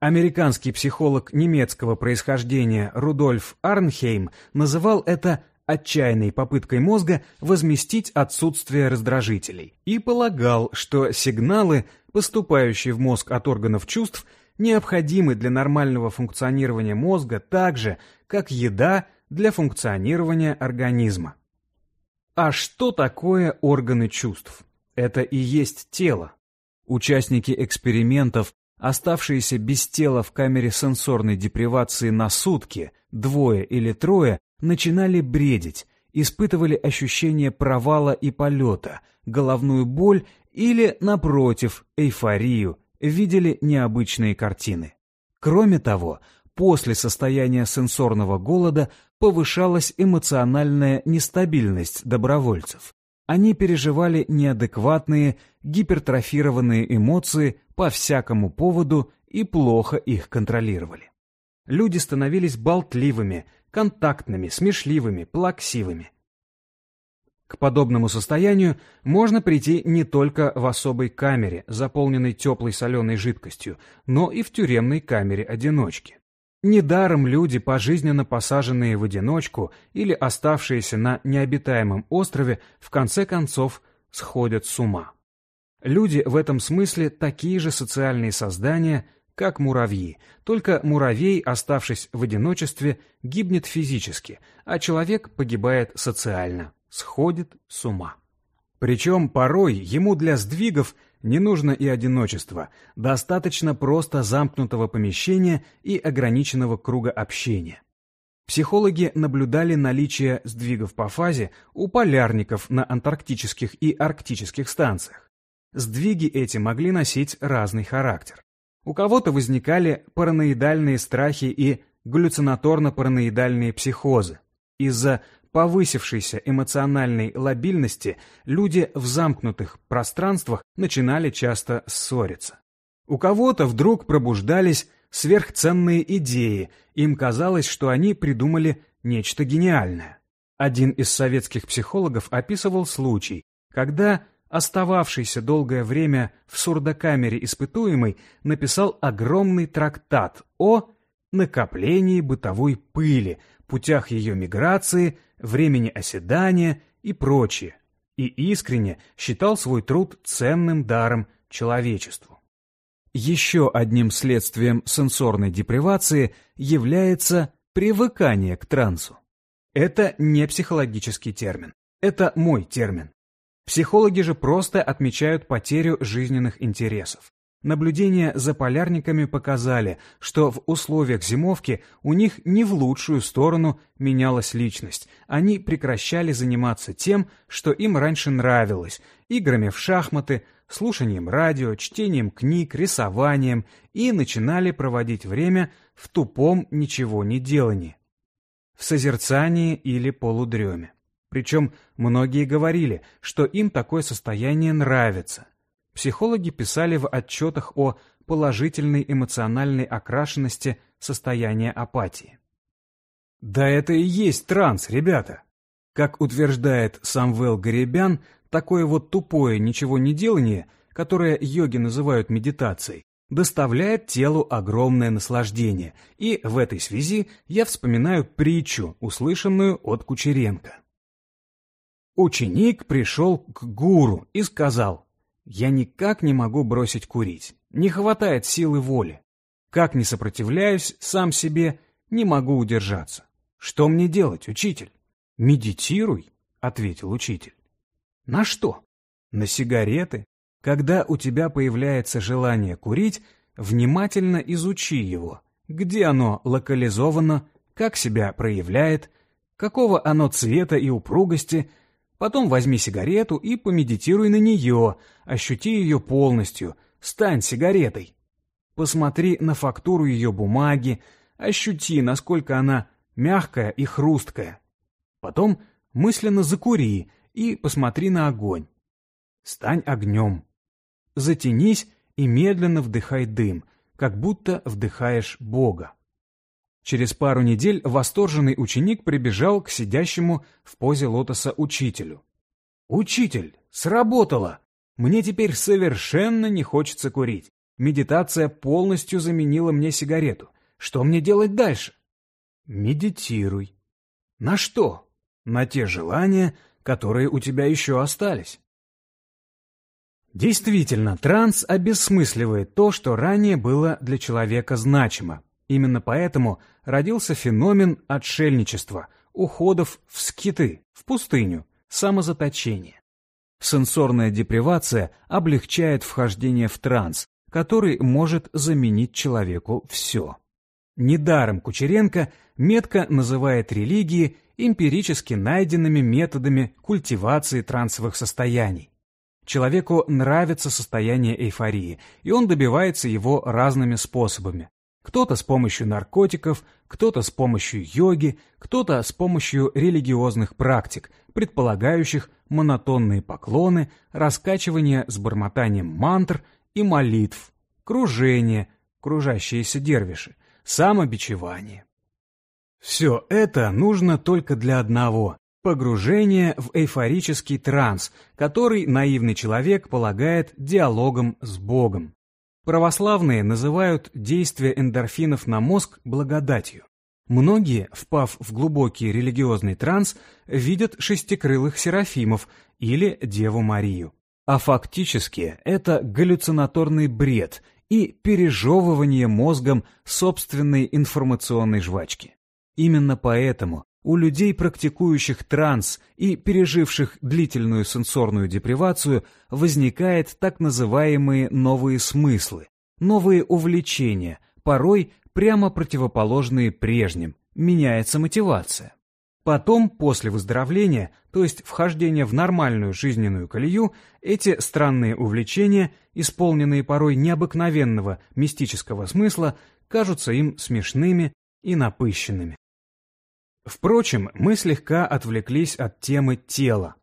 Американский психолог немецкого происхождения Рудольф Арнхейм называл это отчаянной попыткой мозга возместить отсутствие раздражителей и полагал, что сигналы, поступающие в мозг от органов чувств, необходимы для нормального функционирования мозга так же, как еда для функционирования организма. А что такое органы чувств? Это и есть тело. Участники экспериментов Оставшиеся без тела в камере сенсорной депривации на сутки, двое или трое, начинали бредить, испытывали ощущение провала и полета, головную боль или, напротив, эйфорию, видели необычные картины. Кроме того, после состояния сенсорного голода повышалась эмоциональная нестабильность добровольцев. Они переживали неадекватные, гипертрофированные эмоции по всякому поводу и плохо их контролировали. Люди становились болтливыми, контактными, смешливыми, плаксивыми. К подобному состоянию можно прийти не только в особой камере, заполненной теплой соленой жидкостью, но и в тюремной камере одиночки. Недаром люди, пожизненно посаженные в одиночку или оставшиеся на необитаемом острове, в конце концов сходят с ума. Люди в этом смысле такие же социальные создания, как муравьи, только муравей, оставшись в одиночестве, гибнет физически, а человек погибает социально, сходит с ума. Причем порой ему для сдвигов не нужно и одиночество, достаточно просто замкнутого помещения и ограниченного круга общения. Психологи наблюдали наличие сдвигов по фазе у полярников на антарктических и арктических станциях. Сдвиги эти могли носить разный характер. У кого-то возникали параноидальные страхи и галлюцинаторно-параноидальные психозы. Из-за повысившейся эмоциональной лобильности люди в замкнутых пространствах начинали часто ссориться. У кого-то вдруг пробуждались сверхценные идеи, им казалось, что они придумали нечто гениальное. Один из советских психологов описывал случай, когда остававшийся долгое время в сурдокамере испытуемый написал огромный трактат о накоплении бытовой пыли, путях ее миграции, времени оседания и прочее, и искренне считал свой труд ценным даром человечеству. Еще одним следствием сенсорной депривации является привыкание к трансу. Это не психологический термин. Это мой термин. Психологи же просто отмечают потерю жизненных интересов. Наблюдения за полярниками показали, что в условиях зимовки у них не в лучшую сторону менялась личность. Они прекращали заниматься тем, что им раньше нравилось – играми в шахматы, слушанием радио, чтением книг, рисованием и начинали проводить время в тупом ничего не делании, в созерцании или полудреме. Причем многие говорили, что им такое состояние нравится. Психологи писали в отчетах о положительной эмоциональной окрашенности состояния апатии. Да это и есть транс, ребята. Как утверждает Самвел Гарибян, такое вот тупое ничего не делание, которое йоги называют медитацией, доставляет телу огромное наслаждение, и в этой связи я вспоминаю притчу, услышанную от Кучеренко. Ученик пришел к гуру и сказал, «Я никак не могу бросить курить, не хватает силы воли. Как не сопротивляюсь сам себе, не могу удержаться. Что мне делать, учитель?» «Медитируй», — ответил учитель. «На что?» «На сигареты. Когда у тебя появляется желание курить, внимательно изучи его. Где оно локализовано, как себя проявляет, какого оно цвета и упругости — Потом возьми сигарету и помедитируй на нее, ощути ее полностью, стань сигаретой. Посмотри на фактуру ее бумаги, ощути, насколько она мягкая и хрусткая. Потом мысленно закури и посмотри на огонь. Стань огнем. Затянись и медленно вдыхай дым, как будто вдыхаешь Бога. Через пару недель восторженный ученик прибежал к сидящему в позе лотоса учителю. «Учитель, сработало! Мне теперь совершенно не хочется курить. Медитация полностью заменила мне сигарету. Что мне делать дальше?» «Медитируй». «На что?» «На те желания, которые у тебя еще остались». Действительно, транс обесмысливает то, что ранее было для человека значимо, Именно поэтому родился феномен отшельничества, уходов в скиты, в пустыню, самозаточение. Сенсорная депривация облегчает вхождение в транс, который может заменить человеку все. Недаром Кучеренко метко называет религии эмпирически найденными методами культивации трансовых состояний. Человеку нравится состояние эйфории, и он добивается его разными способами, кто-то с помощью наркотиков, кто-то с помощью йоги, кто-то с помощью религиозных практик, предполагающих монотонные поклоны, раскачивание с бормотанием мантр и молитв, кружение, кружащиеся дервиши, самобичевание. Все это нужно только для одного – погружения в эйфорический транс, который наивный человек полагает диалогом с Богом. Православные называют действие эндорфинов на мозг благодатью. Многие, впав в глубокий религиозный транс, видят шестикрылых серафимов или Деву Марию. А фактически это галлюцинаторный бред и пережевывание мозгом собственной информационной жвачки. Именно поэтому у людей, практикующих транс и переживших длительную сенсорную депривацию, возникает так называемые новые смыслы, новые увлечения, порой прямо противоположные прежним, меняется мотивация. Потом, после выздоровления, то есть вхождения в нормальную жизненную колею, эти странные увлечения, исполненные порой необыкновенного мистического смысла, кажутся им смешными и напыщенными. Впрочем, мы слегка отвлеклись от темы тела.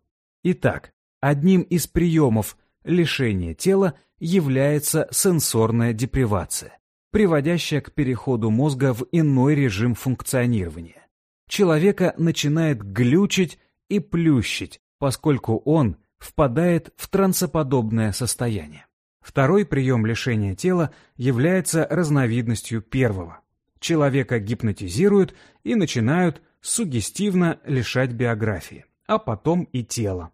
Итак, одним из приемов лишения тела является сенсорная депривация, приводящая к переходу мозга в иной режим функционирования. Человека начинает глючить и плющить, поскольку он впадает в трансоподобное состояние. Второй прием лишения тела является разновидностью первого. Человека гипнотизируют и начинают сугестивно лишать биографии, а потом и тела.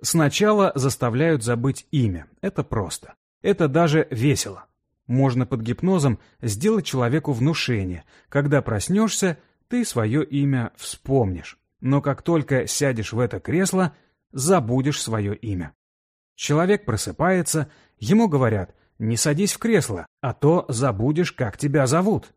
Сначала заставляют забыть имя. Это просто. Это даже весело. Можно под гипнозом сделать человеку внушение. Когда проснешься, ты свое имя вспомнишь. Но как только сядешь в это кресло, забудешь свое имя. Человек просыпается, ему говорят «не садись в кресло, а то забудешь, как тебя зовут».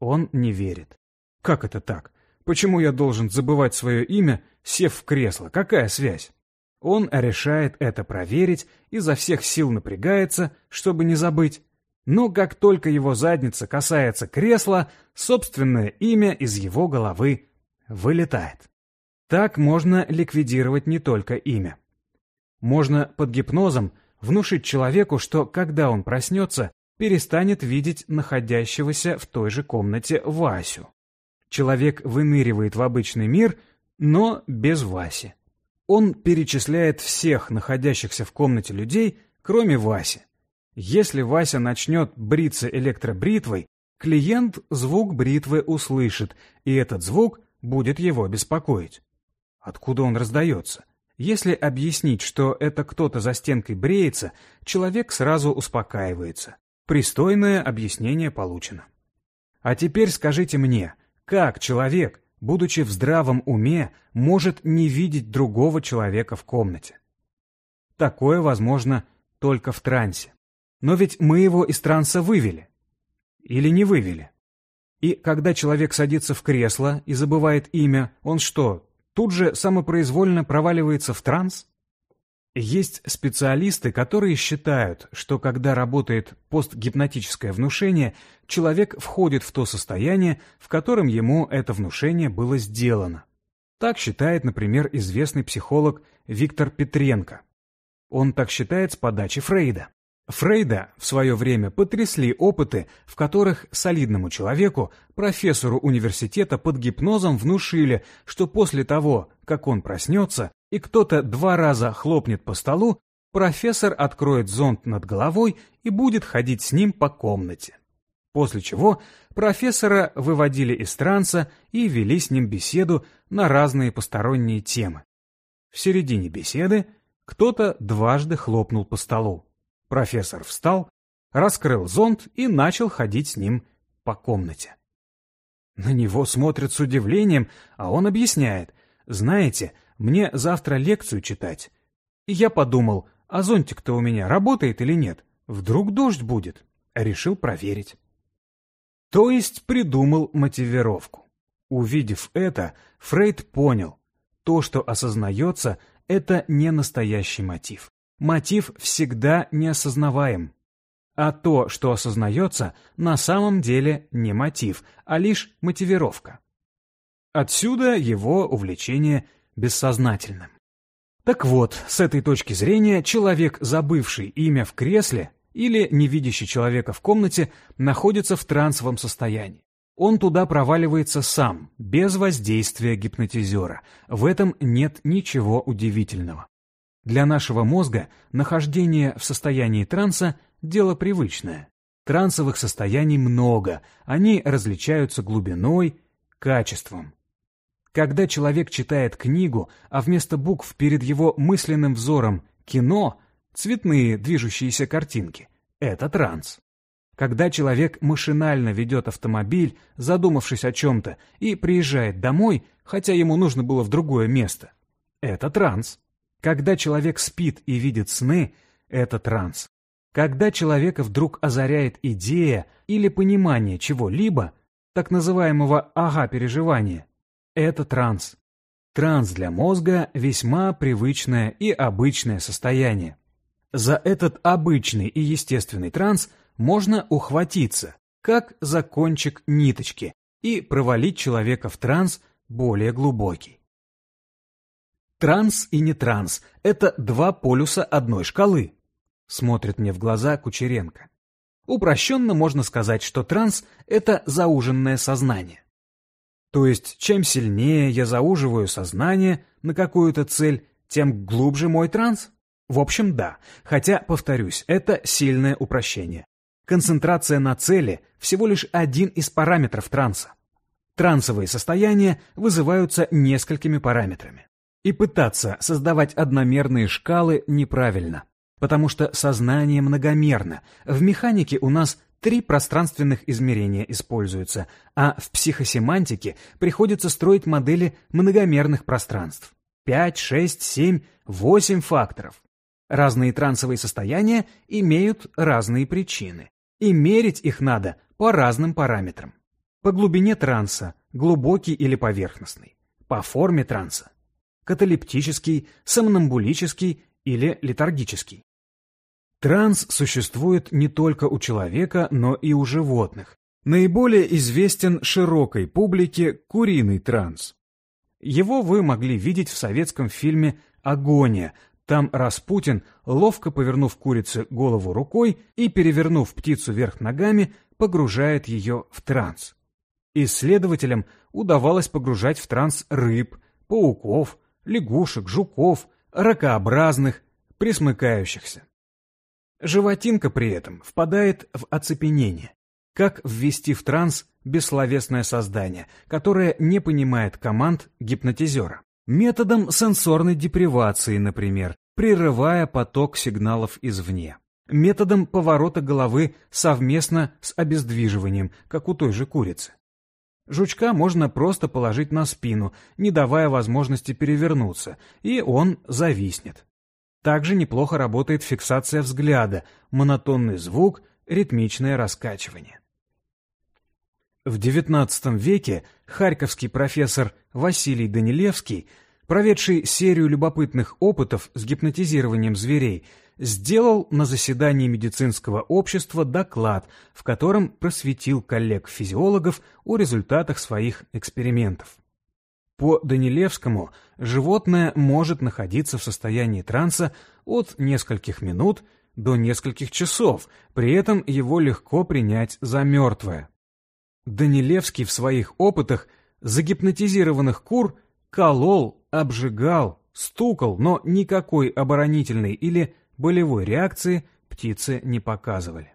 Он не верит. Как это так? Почему я должен забывать свое имя, сев в кресло? Какая связь? Он решает это проверить, изо всех сил напрягается, чтобы не забыть. Но как только его задница касается кресла, собственное имя из его головы вылетает. Так можно ликвидировать не только имя. Можно под гипнозом внушить человеку, что когда он проснется, перестанет видеть находящегося в той же комнате Васю. Человек выныривает в обычный мир, но без Васи. Он перечисляет всех находящихся в комнате людей, кроме Васи. Если Вася начнет бриться электробритвой, клиент звук бритвы услышит, и этот звук будет его беспокоить. Откуда он раздается? Если объяснить, что это кто-то за стенкой бреется, человек сразу успокаивается. Пристойное объяснение получено. А теперь скажите мне, как человек, будучи в здравом уме, может не видеть другого человека в комнате? Такое возможно только в трансе. Но ведь мы его из транса вывели. Или не вывели? И когда человек садится в кресло и забывает имя, он что, тут же самопроизвольно проваливается в транс? Есть специалисты, которые считают, что когда работает постгипнотическое внушение, человек входит в то состояние, в котором ему это внушение было сделано. Так считает, например, известный психолог Виктор Петренко. Он так считает с подачи Фрейда. Фрейда в свое время потрясли опыты, в которых солидному человеку, профессору университета под гипнозом внушили, что после того, как он проснется, и кто-то два раза хлопнет по столу, профессор откроет зонт над головой и будет ходить с ним по комнате. После чего профессора выводили из транса и вели с ним беседу на разные посторонние темы. В середине беседы кто-то дважды хлопнул по столу. Профессор встал, раскрыл зонт и начал ходить с ним по комнате. На него смотрят с удивлением, а он объясняет. «Знаете, мне завтра лекцию читать». И я подумал, а зонтик-то у меня работает или нет? Вдруг дождь будет? Решил проверить. То есть придумал мотивировку. Увидев это, Фрейд понял, то, что осознается, это не настоящий мотив мотив всегда неосознаваем. А то, что осознается, на самом деле не мотив, а лишь мотивировка. Отсюда его увлечение бессознательным. Так вот, с этой точки зрения, человек, забывший имя в кресле или не видящий человека в комнате, находится в трансовом состоянии. Он туда проваливается сам, без воздействия гипнотизера. В этом нет ничего удивительного. Для нашего мозга нахождение в состоянии транса – дело привычное. Трансовых состояний много, они различаются глубиной, качеством. Когда человек читает книгу, а вместо букв перед его мысленным взором кино, цветные движущиеся картинки – это транс. Когда человек машинально ведет автомобиль, задумавшись о чем-то, и приезжает домой, хотя ему нужно было в другое место – это транс. Когда человек спит и видит сны, это транс. Когда человека вдруг озаряет идея или понимание чего-либо, так называемого ага-переживания, это транс. Транс для мозга весьма привычное и обычное состояние. За этот обычный и естественный транс можно ухватиться, как за кончик ниточки, и провалить человека в транс более глубокий. Транс и не транс – это два полюса одной шкалы. Смотрит мне в глаза Кучеренко. Упрощенно можно сказать, что транс – это зауженное сознание. То есть, чем сильнее я зауживаю сознание на какую-то цель, тем глубже мой транс? В общем, да. Хотя, повторюсь, это сильное упрощение. Концентрация на цели – всего лишь один из параметров транса. Трансовые состояния вызываются несколькими параметрами. И пытаться создавать одномерные шкалы неправильно, потому что сознание многомерно. В механике у нас три пространственных измерения используются, а в психосемантике приходится строить модели многомерных пространств. 5, 6, 7, 8 факторов. Разные трансовые состояния имеют разные причины, и мерить их надо по разным параметрам. По глубине транса, глубокий или поверхностный. По форме транса, каталептический, сомнамбулический или летаргический. Транс существует не только у человека, но и у животных. Наиболее известен широкой публике куриный транс. Его вы могли видеть в советском фильме «Агония». Там Распутин, ловко повернув курице голову рукой и перевернув птицу вверх ногами, погружает ее в транс. Исследователям удавалось погружать в транс рыб, пауков, лягушек, жуков, ракообразных, присмыкающихся. Животинка при этом впадает в оцепенение. Как ввести в транс бессловесное создание, которое не понимает команд гипнотизера? Методом сенсорной депривации, например, прерывая поток сигналов извне. Методом поворота головы совместно с обездвиживанием, как у той же курицы. Жучка можно просто положить на спину, не давая возможности перевернуться, и он зависнет. Также неплохо работает фиксация взгляда, монотонный звук, ритмичное раскачивание. В XIX веке харьковский профессор Василий Данилевский, проведший серию любопытных опытов с гипнотизированием зверей, сделал на заседании медицинского общества доклад, в котором просветил коллег-физиологов о результатах своих экспериментов. По Данилевскому, животное может находиться в состоянии транса от нескольких минут до нескольких часов, при этом его легко принять за мертвое. Данилевский в своих опытах загипнотизированных кур колол, обжигал, стукал, но никакой оборонительной или болевой реакции птицы не показывали.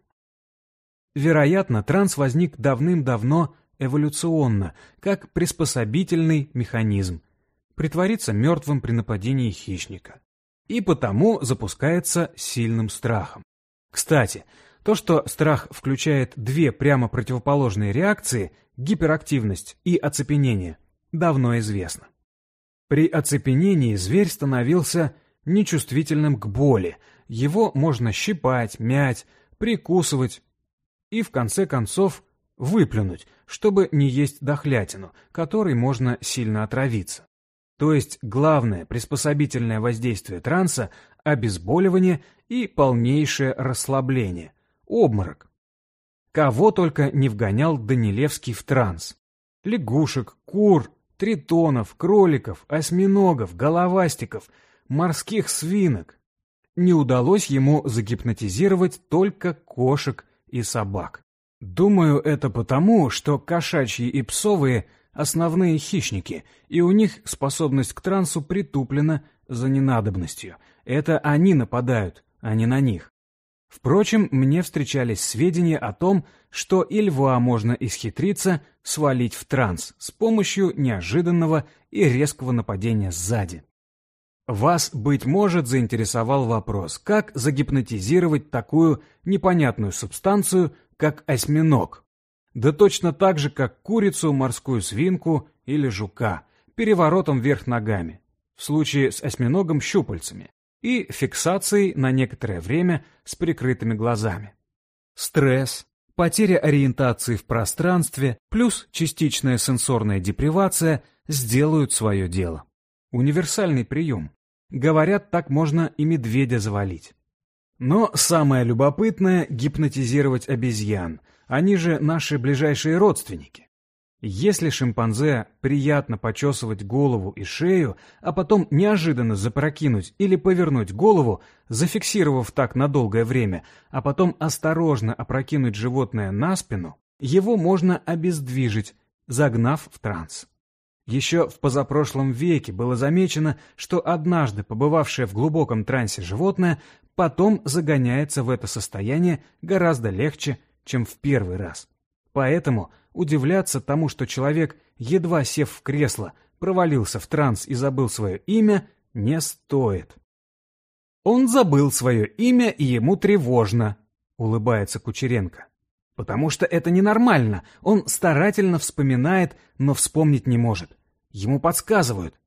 Вероятно, транс возник давным-давно эволюционно, как приспособительный механизм, притвориться мертвым при нападении хищника. И потому запускается сильным страхом. Кстати, то, что страх включает две прямо противоположные реакции, гиперактивность и оцепенение, давно известно. При оцепенении зверь становился нечувствительным к боли, его можно щипать, мять, прикусывать и, в конце концов, выплюнуть, чтобы не есть дохлятину, которой можно сильно отравиться. То есть главное приспособительное воздействие транса – обезболивание и полнейшее расслабление, обморок. Кого только не вгонял Данилевский в транс. Лягушек, кур, тритонов, кроликов, осьминогов, головастиков, морских свинок. Не удалось ему загипнотизировать только кошек и собак. Думаю, это потому, что кошачьи и псовые – основные хищники, и у них способность к трансу притуплена за ненадобностью. Это они нападают, а не на них. Впрочем, мне встречались сведения о том, что и льва можно исхитриться свалить в транс с помощью неожиданного и резкого нападения сзади. Вас, быть может, заинтересовал вопрос, как загипнотизировать такую непонятную субстанцию, как осьминог. Да точно так же, как курицу, морскую свинку или жука, переворотом вверх ногами, в случае с осьминогом щупальцами, и фиксацией на некоторое время с прикрытыми глазами. Стресс, потеря ориентации в пространстве плюс частичная сенсорная депривация сделают свое дело. Универсальный прием. Говорят, так можно и медведя завалить. Но самое любопытное — гипнотизировать обезьян. Они же наши ближайшие родственники. Если шимпанзе приятно почесывать голову и шею, а потом неожиданно запрокинуть или повернуть голову, зафиксировав так на долгое время, а потом осторожно опрокинуть животное на спину, его можно обездвижить, загнав в транс. Еще в позапрошлом веке было замечено, что однажды побывавшее в глубоком трансе животное потом загоняется в это состояние гораздо легче, чем в первый раз. Поэтому удивляться тому, что человек, едва сев в кресло, провалился в транс и забыл свое имя, не стоит. Он забыл свое имя, и ему тревожно, улыбается Кучеренко. Потому что это ненормально. Он старательно вспоминает, но вспомнить не может. Ему подсказывают.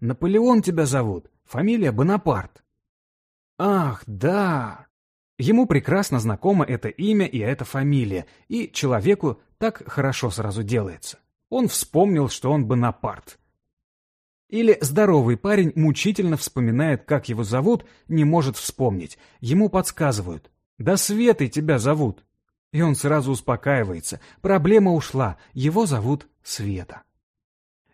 Наполеон тебя зовут, фамилия Бонапарт. Ах, да. Ему прекрасно знакомо это имя и эта фамилия, и человеку так хорошо сразу делается. Он вспомнил, что он Бонапарт. Или здоровый парень мучительно вспоминает, как его зовут, не может вспомнить. Ему подсказывают. «Да Светой тебя зовут!» И он сразу успокаивается. Проблема ушла. Его зовут Света.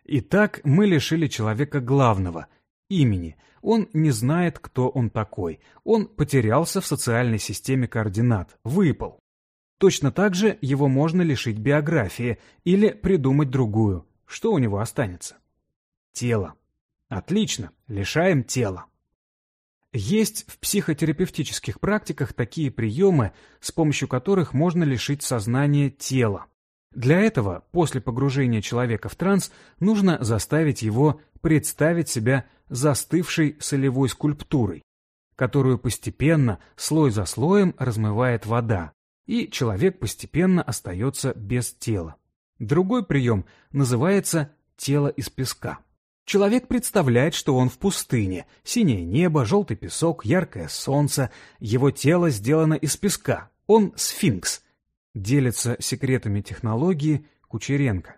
Итак, мы лишили человека главного — имени. Он не знает, кто он такой. Он потерялся в социальной системе координат, выпал. Точно так же его можно лишить биографии или придумать другую. Что у него останется? Тело. Отлично, лишаем тела. Есть в психотерапевтических практиках такие приемы, с помощью которых можно лишить сознания тела. Для этого, после погружения человека в транс, нужно заставить его представить себя застывшей солевой скульптурой, которую постепенно, слой за слоем, размывает вода, и человек постепенно остается без тела. Другой прием называется «тело из песка». Человек представляет, что он в пустыне. Синее небо, желтый песок, яркое солнце. Его тело сделано из песка. Он сфинкс. Делится секретами технологии Кучеренко.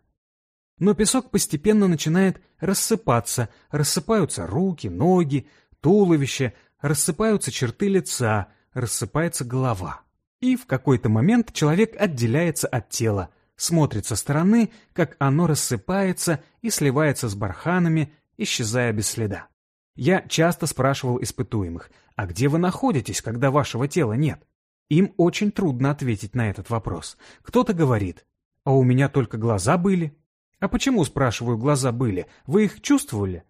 Но песок постепенно начинает рассыпаться. Рассыпаются руки, ноги, туловище, рассыпаются черты лица, рассыпается голова. И в какой-то момент человек отделяется от тела, смотрит со стороны, как оно рассыпается и сливается с барханами, исчезая без следа. Я часто спрашивал испытуемых, а где вы находитесь, когда вашего тела нет? Им очень трудно ответить на этот вопрос. Кто-то говорит, а у меня только глаза были. А почему, спрашиваю, глаза были? Вы их чувствовали?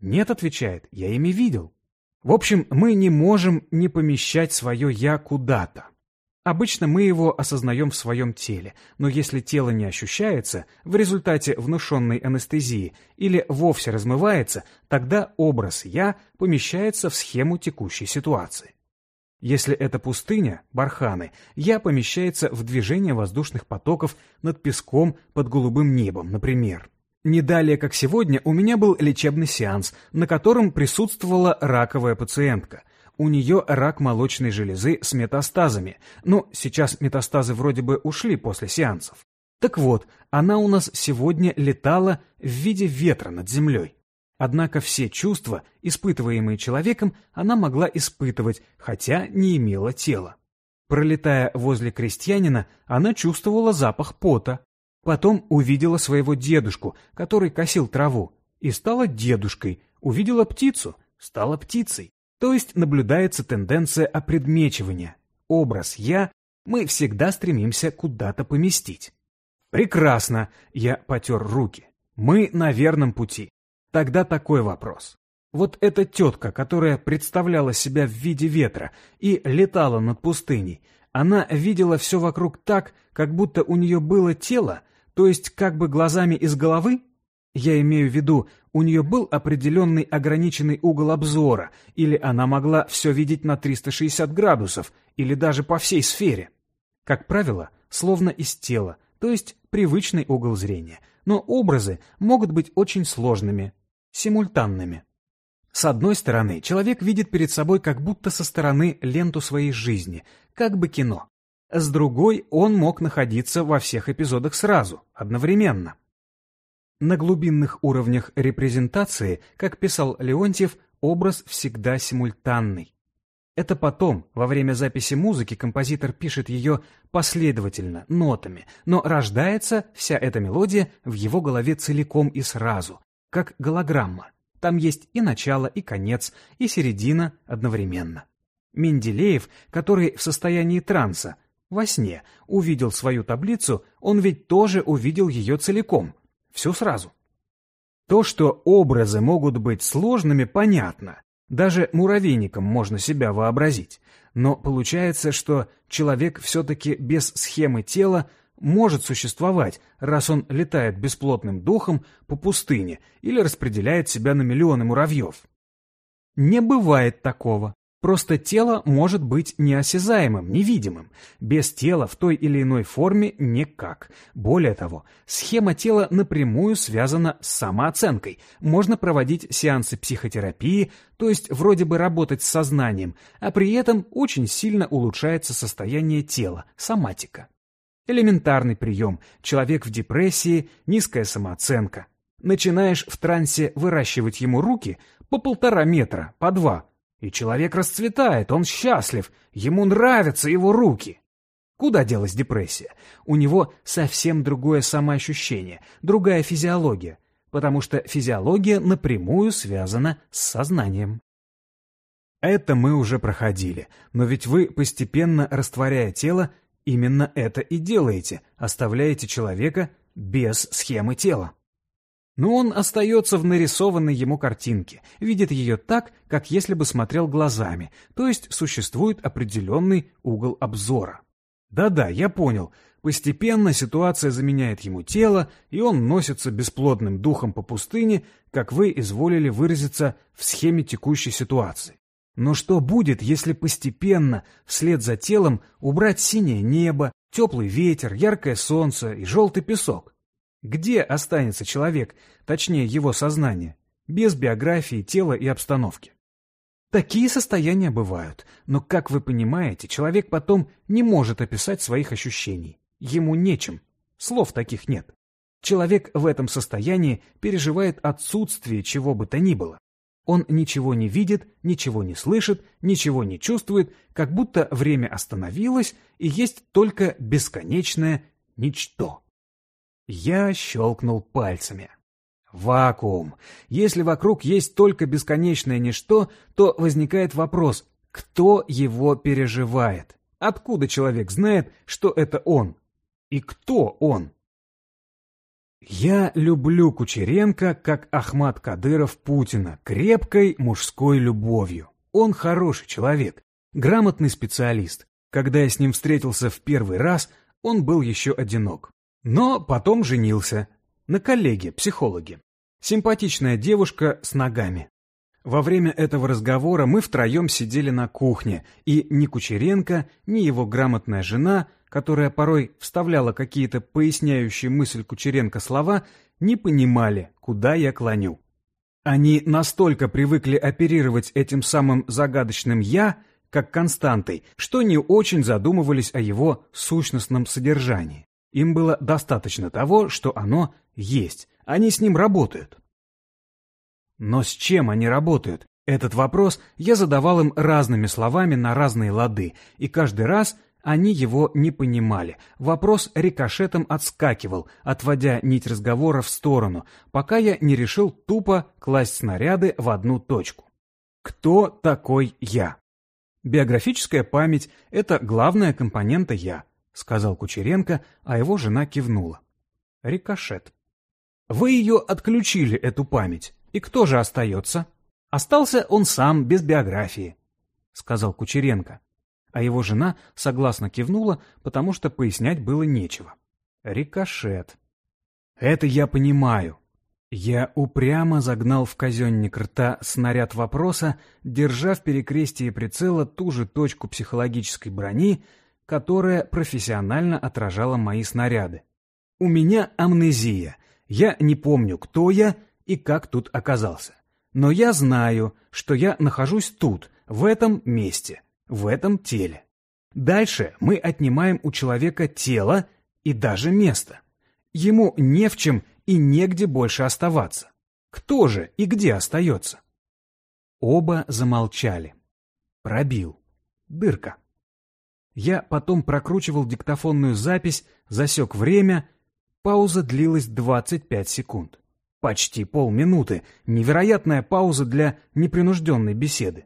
Нет, отвечает, я ими видел. В общем, мы не можем не помещать свое «я» куда-то. Обычно мы его осознаем в своем теле, но если тело не ощущается в результате внушенной анестезии или вовсе размывается, тогда образ «я» помещается в схему текущей ситуации. Если это пустыня, барханы, «я» помещается в движение воздушных потоков над песком под голубым небом, например. Не далее, как сегодня, у меня был лечебный сеанс, на котором присутствовала раковая пациентка – у нее рак молочной железы с метастазами, но сейчас метастазы вроде бы ушли после сеансов. Так вот, она у нас сегодня летала в виде ветра над землей. Однако все чувства, испытываемые человеком, она могла испытывать, хотя не имела тела. Пролетая возле крестьянина, она чувствовала запах пота. Потом увидела своего дедушку, который косил траву, и стала дедушкой, увидела птицу, стала птицей. То есть наблюдается тенденция опредмечивания. Образ «я» мы всегда стремимся куда-то поместить. Прекрасно, я потер руки. Мы на верном пути. Тогда такой вопрос. Вот эта тетка, которая представляла себя в виде ветра и летала над пустыней, она видела все вокруг так, как будто у нее было тело, то есть как бы глазами из головы? Я имею в виду, у нее был определенный ограниченный угол обзора, или она могла все видеть на 360 градусов, или даже по всей сфере. Как правило, словно из тела, то есть привычный угол зрения. Но образы могут быть очень сложными, симультанными. С одной стороны, человек видит перед собой как будто со стороны ленту своей жизни, как бы кино. С другой, он мог находиться во всех эпизодах сразу, одновременно. На глубинных уровнях репрезентации, как писал Леонтьев, образ всегда симультанный. Это потом, во время записи музыки, композитор пишет ее последовательно, нотами, но рождается вся эта мелодия в его голове целиком и сразу, как голограмма. Там есть и начало, и конец, и середина одновременно. Менделеев, который в состоянии транса, во сне, увидел свою таблицу, он ведь тоже увидел ее целиком – все сразу. То, что образы могут быть сложными, понятно. Даже муравейником можно себя вообразить. Но получается, что человек все-таки без схемы тела может существовать, раз он летает бесплотным духом по пустыне или распределяет себя на миллионы муравьев. Не бывает такого. Просто тело может быть неосязаемым, невидимым. Без тела в той или иной форме никак. Более того, схема тела напрямую связана с самооценкой. Можно проводить сеансы психотерапии, то есть вроде бы работать с сознанием, а при этом очень сильно улучшается состояние тела, соматика. Элементарный прием. Человек в депрессии, низкая самооценка. Начинаешь в трансе выращивать ему руки по полтора метра, по два – и человек расцветает, он счастлив, ему нравятся его руки. Куда делась депрессия? У него совсем другое самоощущение, другая физиология, потому что физиология напрямую связана с сознанием. Это мы уже проходили, но ведь вы, постепенно растворяя тело, именно это и делаете, оставляете человека без схемы тела. Но он остается в нарисованной ему картинке, видит ее так, как если бы смотрел глазами, то есть существует определенный угол обзора. Да-да, я понял. Постепенно ситуация заменяет ему тело, и он носится бесплодным духом по пустыне, как вы изволили выразиться в схеме текущей ситуации. Но что будет, если постепенно, вслед за телом, убрать синее небо, теплый ветер, яркое солнце и желтый песок? Где останется человек, точнее его сознание, без биографии, тела и обстановки? Такие состояния бывают, но, как вы понимаете, человек потом не может описать своих ощущений. Ему нечем, слов таких нет. Человек в этом состоянии переживает отсутствие чего бы то ни было. Он ничего не видит, ничего не слышит, ничего не чувствует, как будто время остановилось и есть только бесконечное ничто. Я щелкнул пальцами. Вакуум. Если вокруг есть только бесконечное ничто, то возникает вопрос, кто его переживает? Откуда человек знает, что это он? И кто он? Я люблю Кучеренко, как Ахмат Кадыров Путина, крепкой мужской любовью. Он хороший человек, грамотный специалист. Когда я с ним встретился в первый раз, он был еще одинок. Но потом женился. На коллеге, психологе. Симпатичная девушка с ногами. Во время этого разговора мы втроем сидели на кухне, и ни Кучеренко, ни его грамотная жена, которая порой вставляла какие-то поясняющие мысль Кучеренко слова, не понимали, куда я клоню. Они настолько привыкли оперировать этим самым загадочным «я», как константой, что не очень задумывались о его сущностном содержании. Им было достаточно того, что оно есть. Они с ним работают. Но с чем они работают? Этот вопрос я задавал им разными словами на разные лады, и каждый раз они его не понимали. Вопрос рикошетом отскакивал, отводя нить разговора в сторону, пока я не решил тупо класть снаряды в одну точку. Кто такой я? Биографическая память — это главная компонента «я». — сказал Кучеренко, а его жена кивнула. Рикошет. «Вы ее отключили, эту память. И кто же остается?» «Остался он сам, без биографии», — сказал Кучеренко. А его жена согласно кивнула, потому что пояснять было нечего. Рикошет. «Это я понимаю». Я упрямо загнал в казенник рта снаряд вопроса, держа в перекрестии прицела ту же точку психологической брони, которая профессионально отражала мои снаряды. У меня амнезия. Я не помню, кто я и как тут оказался. Но я знаю, что я нахожусь тут, в этом месте, в этом теле. Дальше мы отнимаем у человека тело и даже место. Ему не в чем и негде больше оставаться. Кто же и где остается? Оба замолчали. Пробил. Дырка. Я потом прокручивал диктофонную запись, засек время. Пауза длилась 25 секунд. Почти полминуты. Невероятная пауза для непринужденной беседы.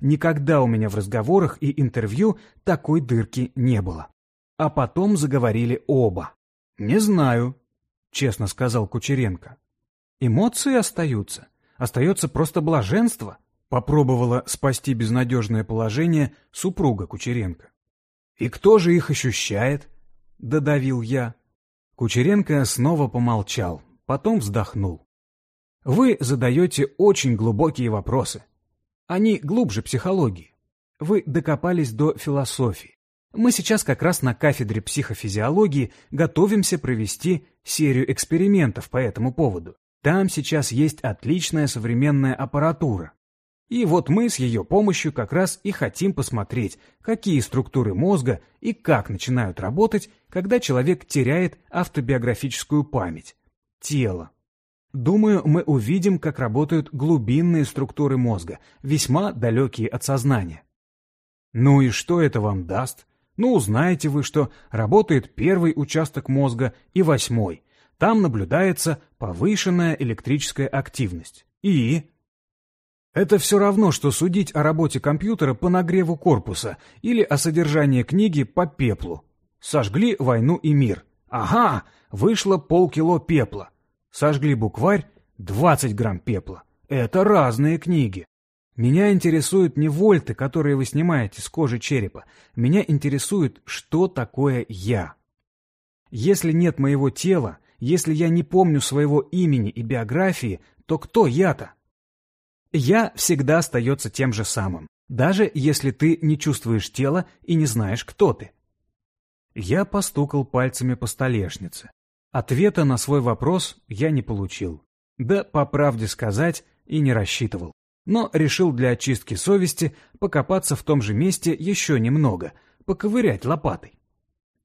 Никогда у меня в разговорах и интервью такой дырки не было. А потом заговорили оба. «Не знаю», — честно сказал Кучеренко. «Эмоции остаются. Остается просто блаженство. Попробовала спасти безнадежное положение супруга Кучеренко. «И кто же их ощущает?» — додавил я. Кучеренко снова помолчал, потом вздохнул. «Вы задаете очень глубокие вопросы. Они глубже психологии. Вы докопались до философии. Мы сейчас как раз на кафедре психофизиологии готовимся провести серию экспериментов по этому поводу. Там сейчас есть отличная современная аппаратура. И вот мы с ее помощью как раз и хотим посмотреть, какие структуры мозга и как начинают работать, когда человек теряет автобиографическую память. Тело. Думаю, мы увидим, как работают глубинные структуры мозга, весьма далекие от сознания. Ну и что это вам даст? Ну, узнаете вы, что работает первый участок мозга и восьмой. Там наблюдается повышенная электрическая активность. И... Это все равно, что судить о работе компьютера по нагреву корпуса или о содержании книги по пеплу. Сожгли «Войну и мир». Ага, вышло полкило пепла. Сожгли букварь — 20 грамм пепла. Это разные книги. Меня интересуют не вольты, которые вы снимаете с кожи черепа. Меня интересует, что такое «я». Если нет моего тела, если я не помню своего имени и биографии, то кто я-то? Я всегда остается тем же самым, даже если ты не чувствуешь тела и не знаешь, кто ты. Я постукал пальцами по столешнице. Ответа на свой вопрос я не получил. Да, по правде сказать, и не рассчитывал. Но решил для очистки совести покопаться в том же месте еще немного, поковырять лопатой.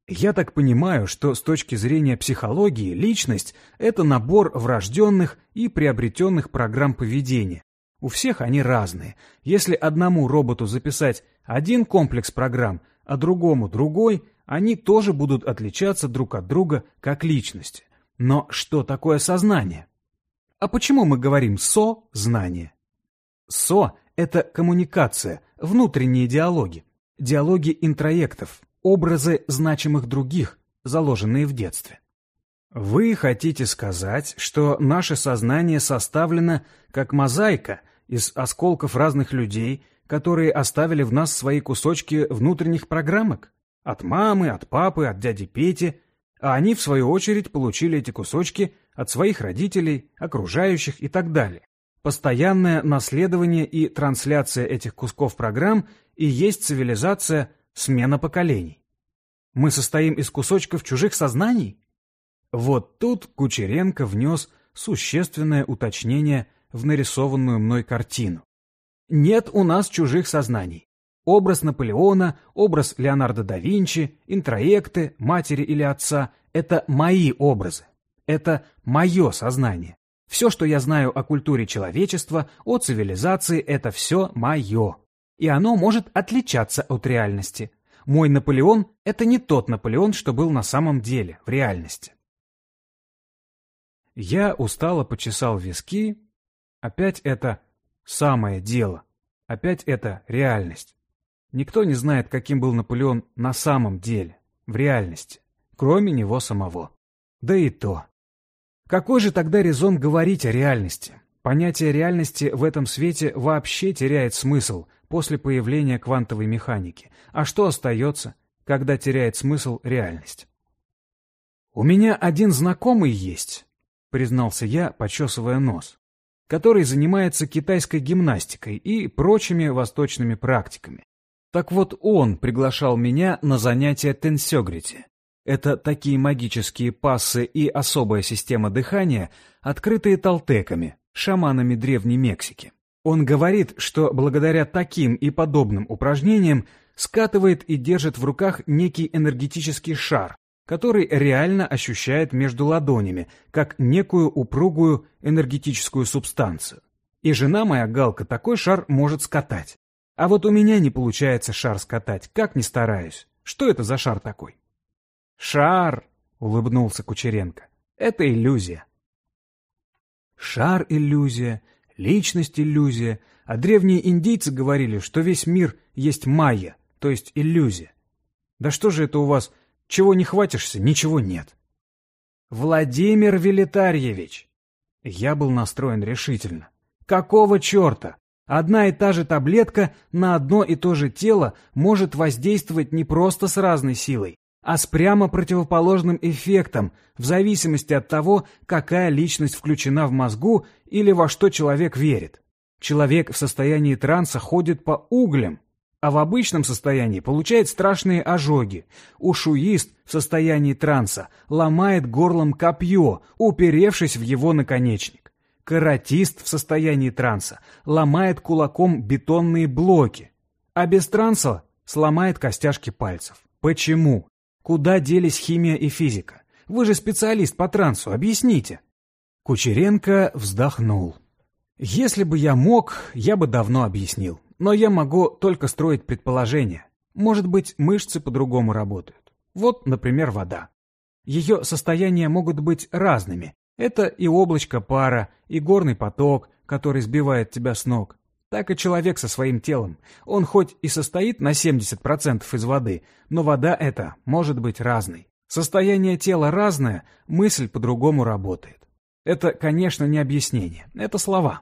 Я так понимаю, что с точки зрения психологии личность — это набор врожденных и приобретенных программ поведения, у всех они разные. Если одному роботу записать один комплекс программ, а другому другой, они тоже будут отличаться друг от друга как личности. Но что такое сознание? А почему мы говорим «со-знание»? «Со» — это коммуникация, внутренние диалоги, диалоги интроектов, образы значимых других, заложенные в детстве. Вы хотите сказать, что наше сознание составлено как мозаика из осколков разных людей, которые оставили в нас свои кусочки внутренних программок? От мамы, от папы, от дяди Пети, а они, в свою очередь, получили эти кусочки от своих родителей, окружающих и так далее. Постоянное наследование и трансляция этих кусков программ и есть цивилизация смена поколений. Мы состоим из кусочков чужих сознаний? Вот тут Кучеренко внес существенное уточнение в нарисованную мной картину. Нет у нас чужих сознаний. Образ Наполеона, образ Леонардо да Винчи, интроекты, матери или отца — это мои образы. Это мое сознание. Все, что я знаю о культуре человечества, о цивилизации, это все мое. И оно может отличаться от реальности. Мой Наполеон — это не тот Наполеон, что был на самом деле, в реальности. Я устало почесал виски. Опять это самое дело. Опять это реальность. Никто не знает, каким был Наполеон на самом деле, в реальности, кроме него самого. Да и то. Какой же тогда резон говорить о реальности? Понятие реальности в этом свете вообще теряет смысл после появления квантовой механики. А что остается, когда теряет смысл реальность? У меня один знакомый есть, признался я, почесывая нос, который занимается китайской гимнастикой и прочими восточными практиками. Так вот он приглашал меня на занятия тенсёгрити. Это такие магические пассы и особая система дыхания, открытые толтеками, шаманами Древней Мексики. Он говорит, что благодаря таким и подобным упражнениям скатывает и держит в руках некий энергетический шар, который реально ощущает между ладонями, как некую упругую энергетическую субстанцию. И жена моя Галка такой шар может скатать. А вот у меня не получается шар скатать, как ни стараюсь. Что это за шар такой? Шар, улыбнулся Кучеренко. Это иллюзия. Шар иллюзия, личность иллюзия, а древние индейцы говорили, что весь мир есть майя, то есть иллюзия. Да что же это у вас чего не хватишься, ничего нет. Владимир Велитарьевич! Я был настроен решительно. Какого черта? Одна и та же таблетка на одно и то же тело может воздействовать не просто с разной силой, а с прямо противоположным эффектом, в зависимости от того, какая личность включена в мозгу или во что человек верит. Человек в состоянии транса ходит по углям, а в обычном состоянии получает страшные ожоги. Ушуист в состоянии транса ломает горлом копье, уперевшись в его наконечник. Каратист в состоянии транса ломает кулаком бетонные блоки, а без транса сломает костяшки пальцев. Почему? Куда делись химия и физика? Вы же специалист по трансу, объясните. Кучеренко вздохнул. Если бы я мог, я бы давно объяснил. Но я могу только строить предположения. Может быть, мышцы по-другому работают. Вот, например, вода. Ее состояния могут быть разными, это и облачко пара, и горный поток, который сбивает тебя с ног. Так и человек со своим телом. Он хоть и состоит на 70% из воды, но вода эта может быть разной. Состояние тела разное, мысль по-другому работает. Это, конечно, не объяснение, это слова,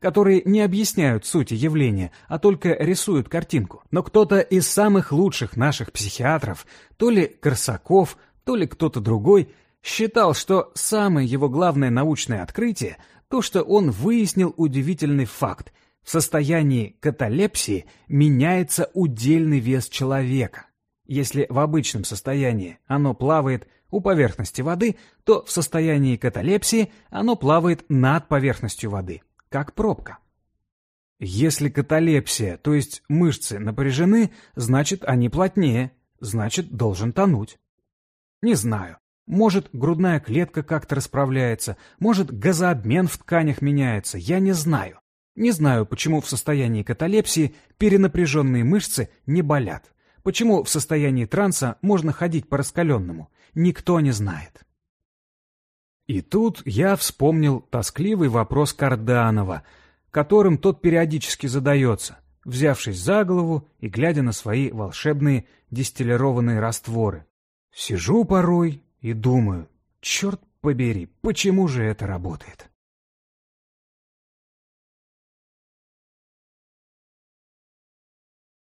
которые не объясняют сути явления, а только рисуют картинку. Но кто-то из самых лучших наших психиатров, то ли Корсаков, то ли кто-то другой, считал, что самое его главное научное открытие – то, что он выяснил удивительный факт – в состоянии каталепсии меняется удельный вес человека. Если в обычном состоянии оно плавает у поверхности воды, то в состоянии каталепсии оно плавает над поверхностью воды, как пробка. Если каталепсия, то есть мышцы напряжены, значит они плотнее, значит должен тонуть. Не знаю, может, грудная клетка как-то расправляется, может, газообмен в тканях меняется, я не знаю. Не знаю, почему в состоянии каталепсии перенапряженные мышцы не болят. Почему в состоянии транса можно ходить по раскаленному, никто не знает. И тут я вспомнил тоскливый вопрос Карданова, которым тот периодически задается, взявшись за голову и глядя на свои волшебные дистиллированные растворы. Сижу порой и думаю, черт побери, почему же это работает?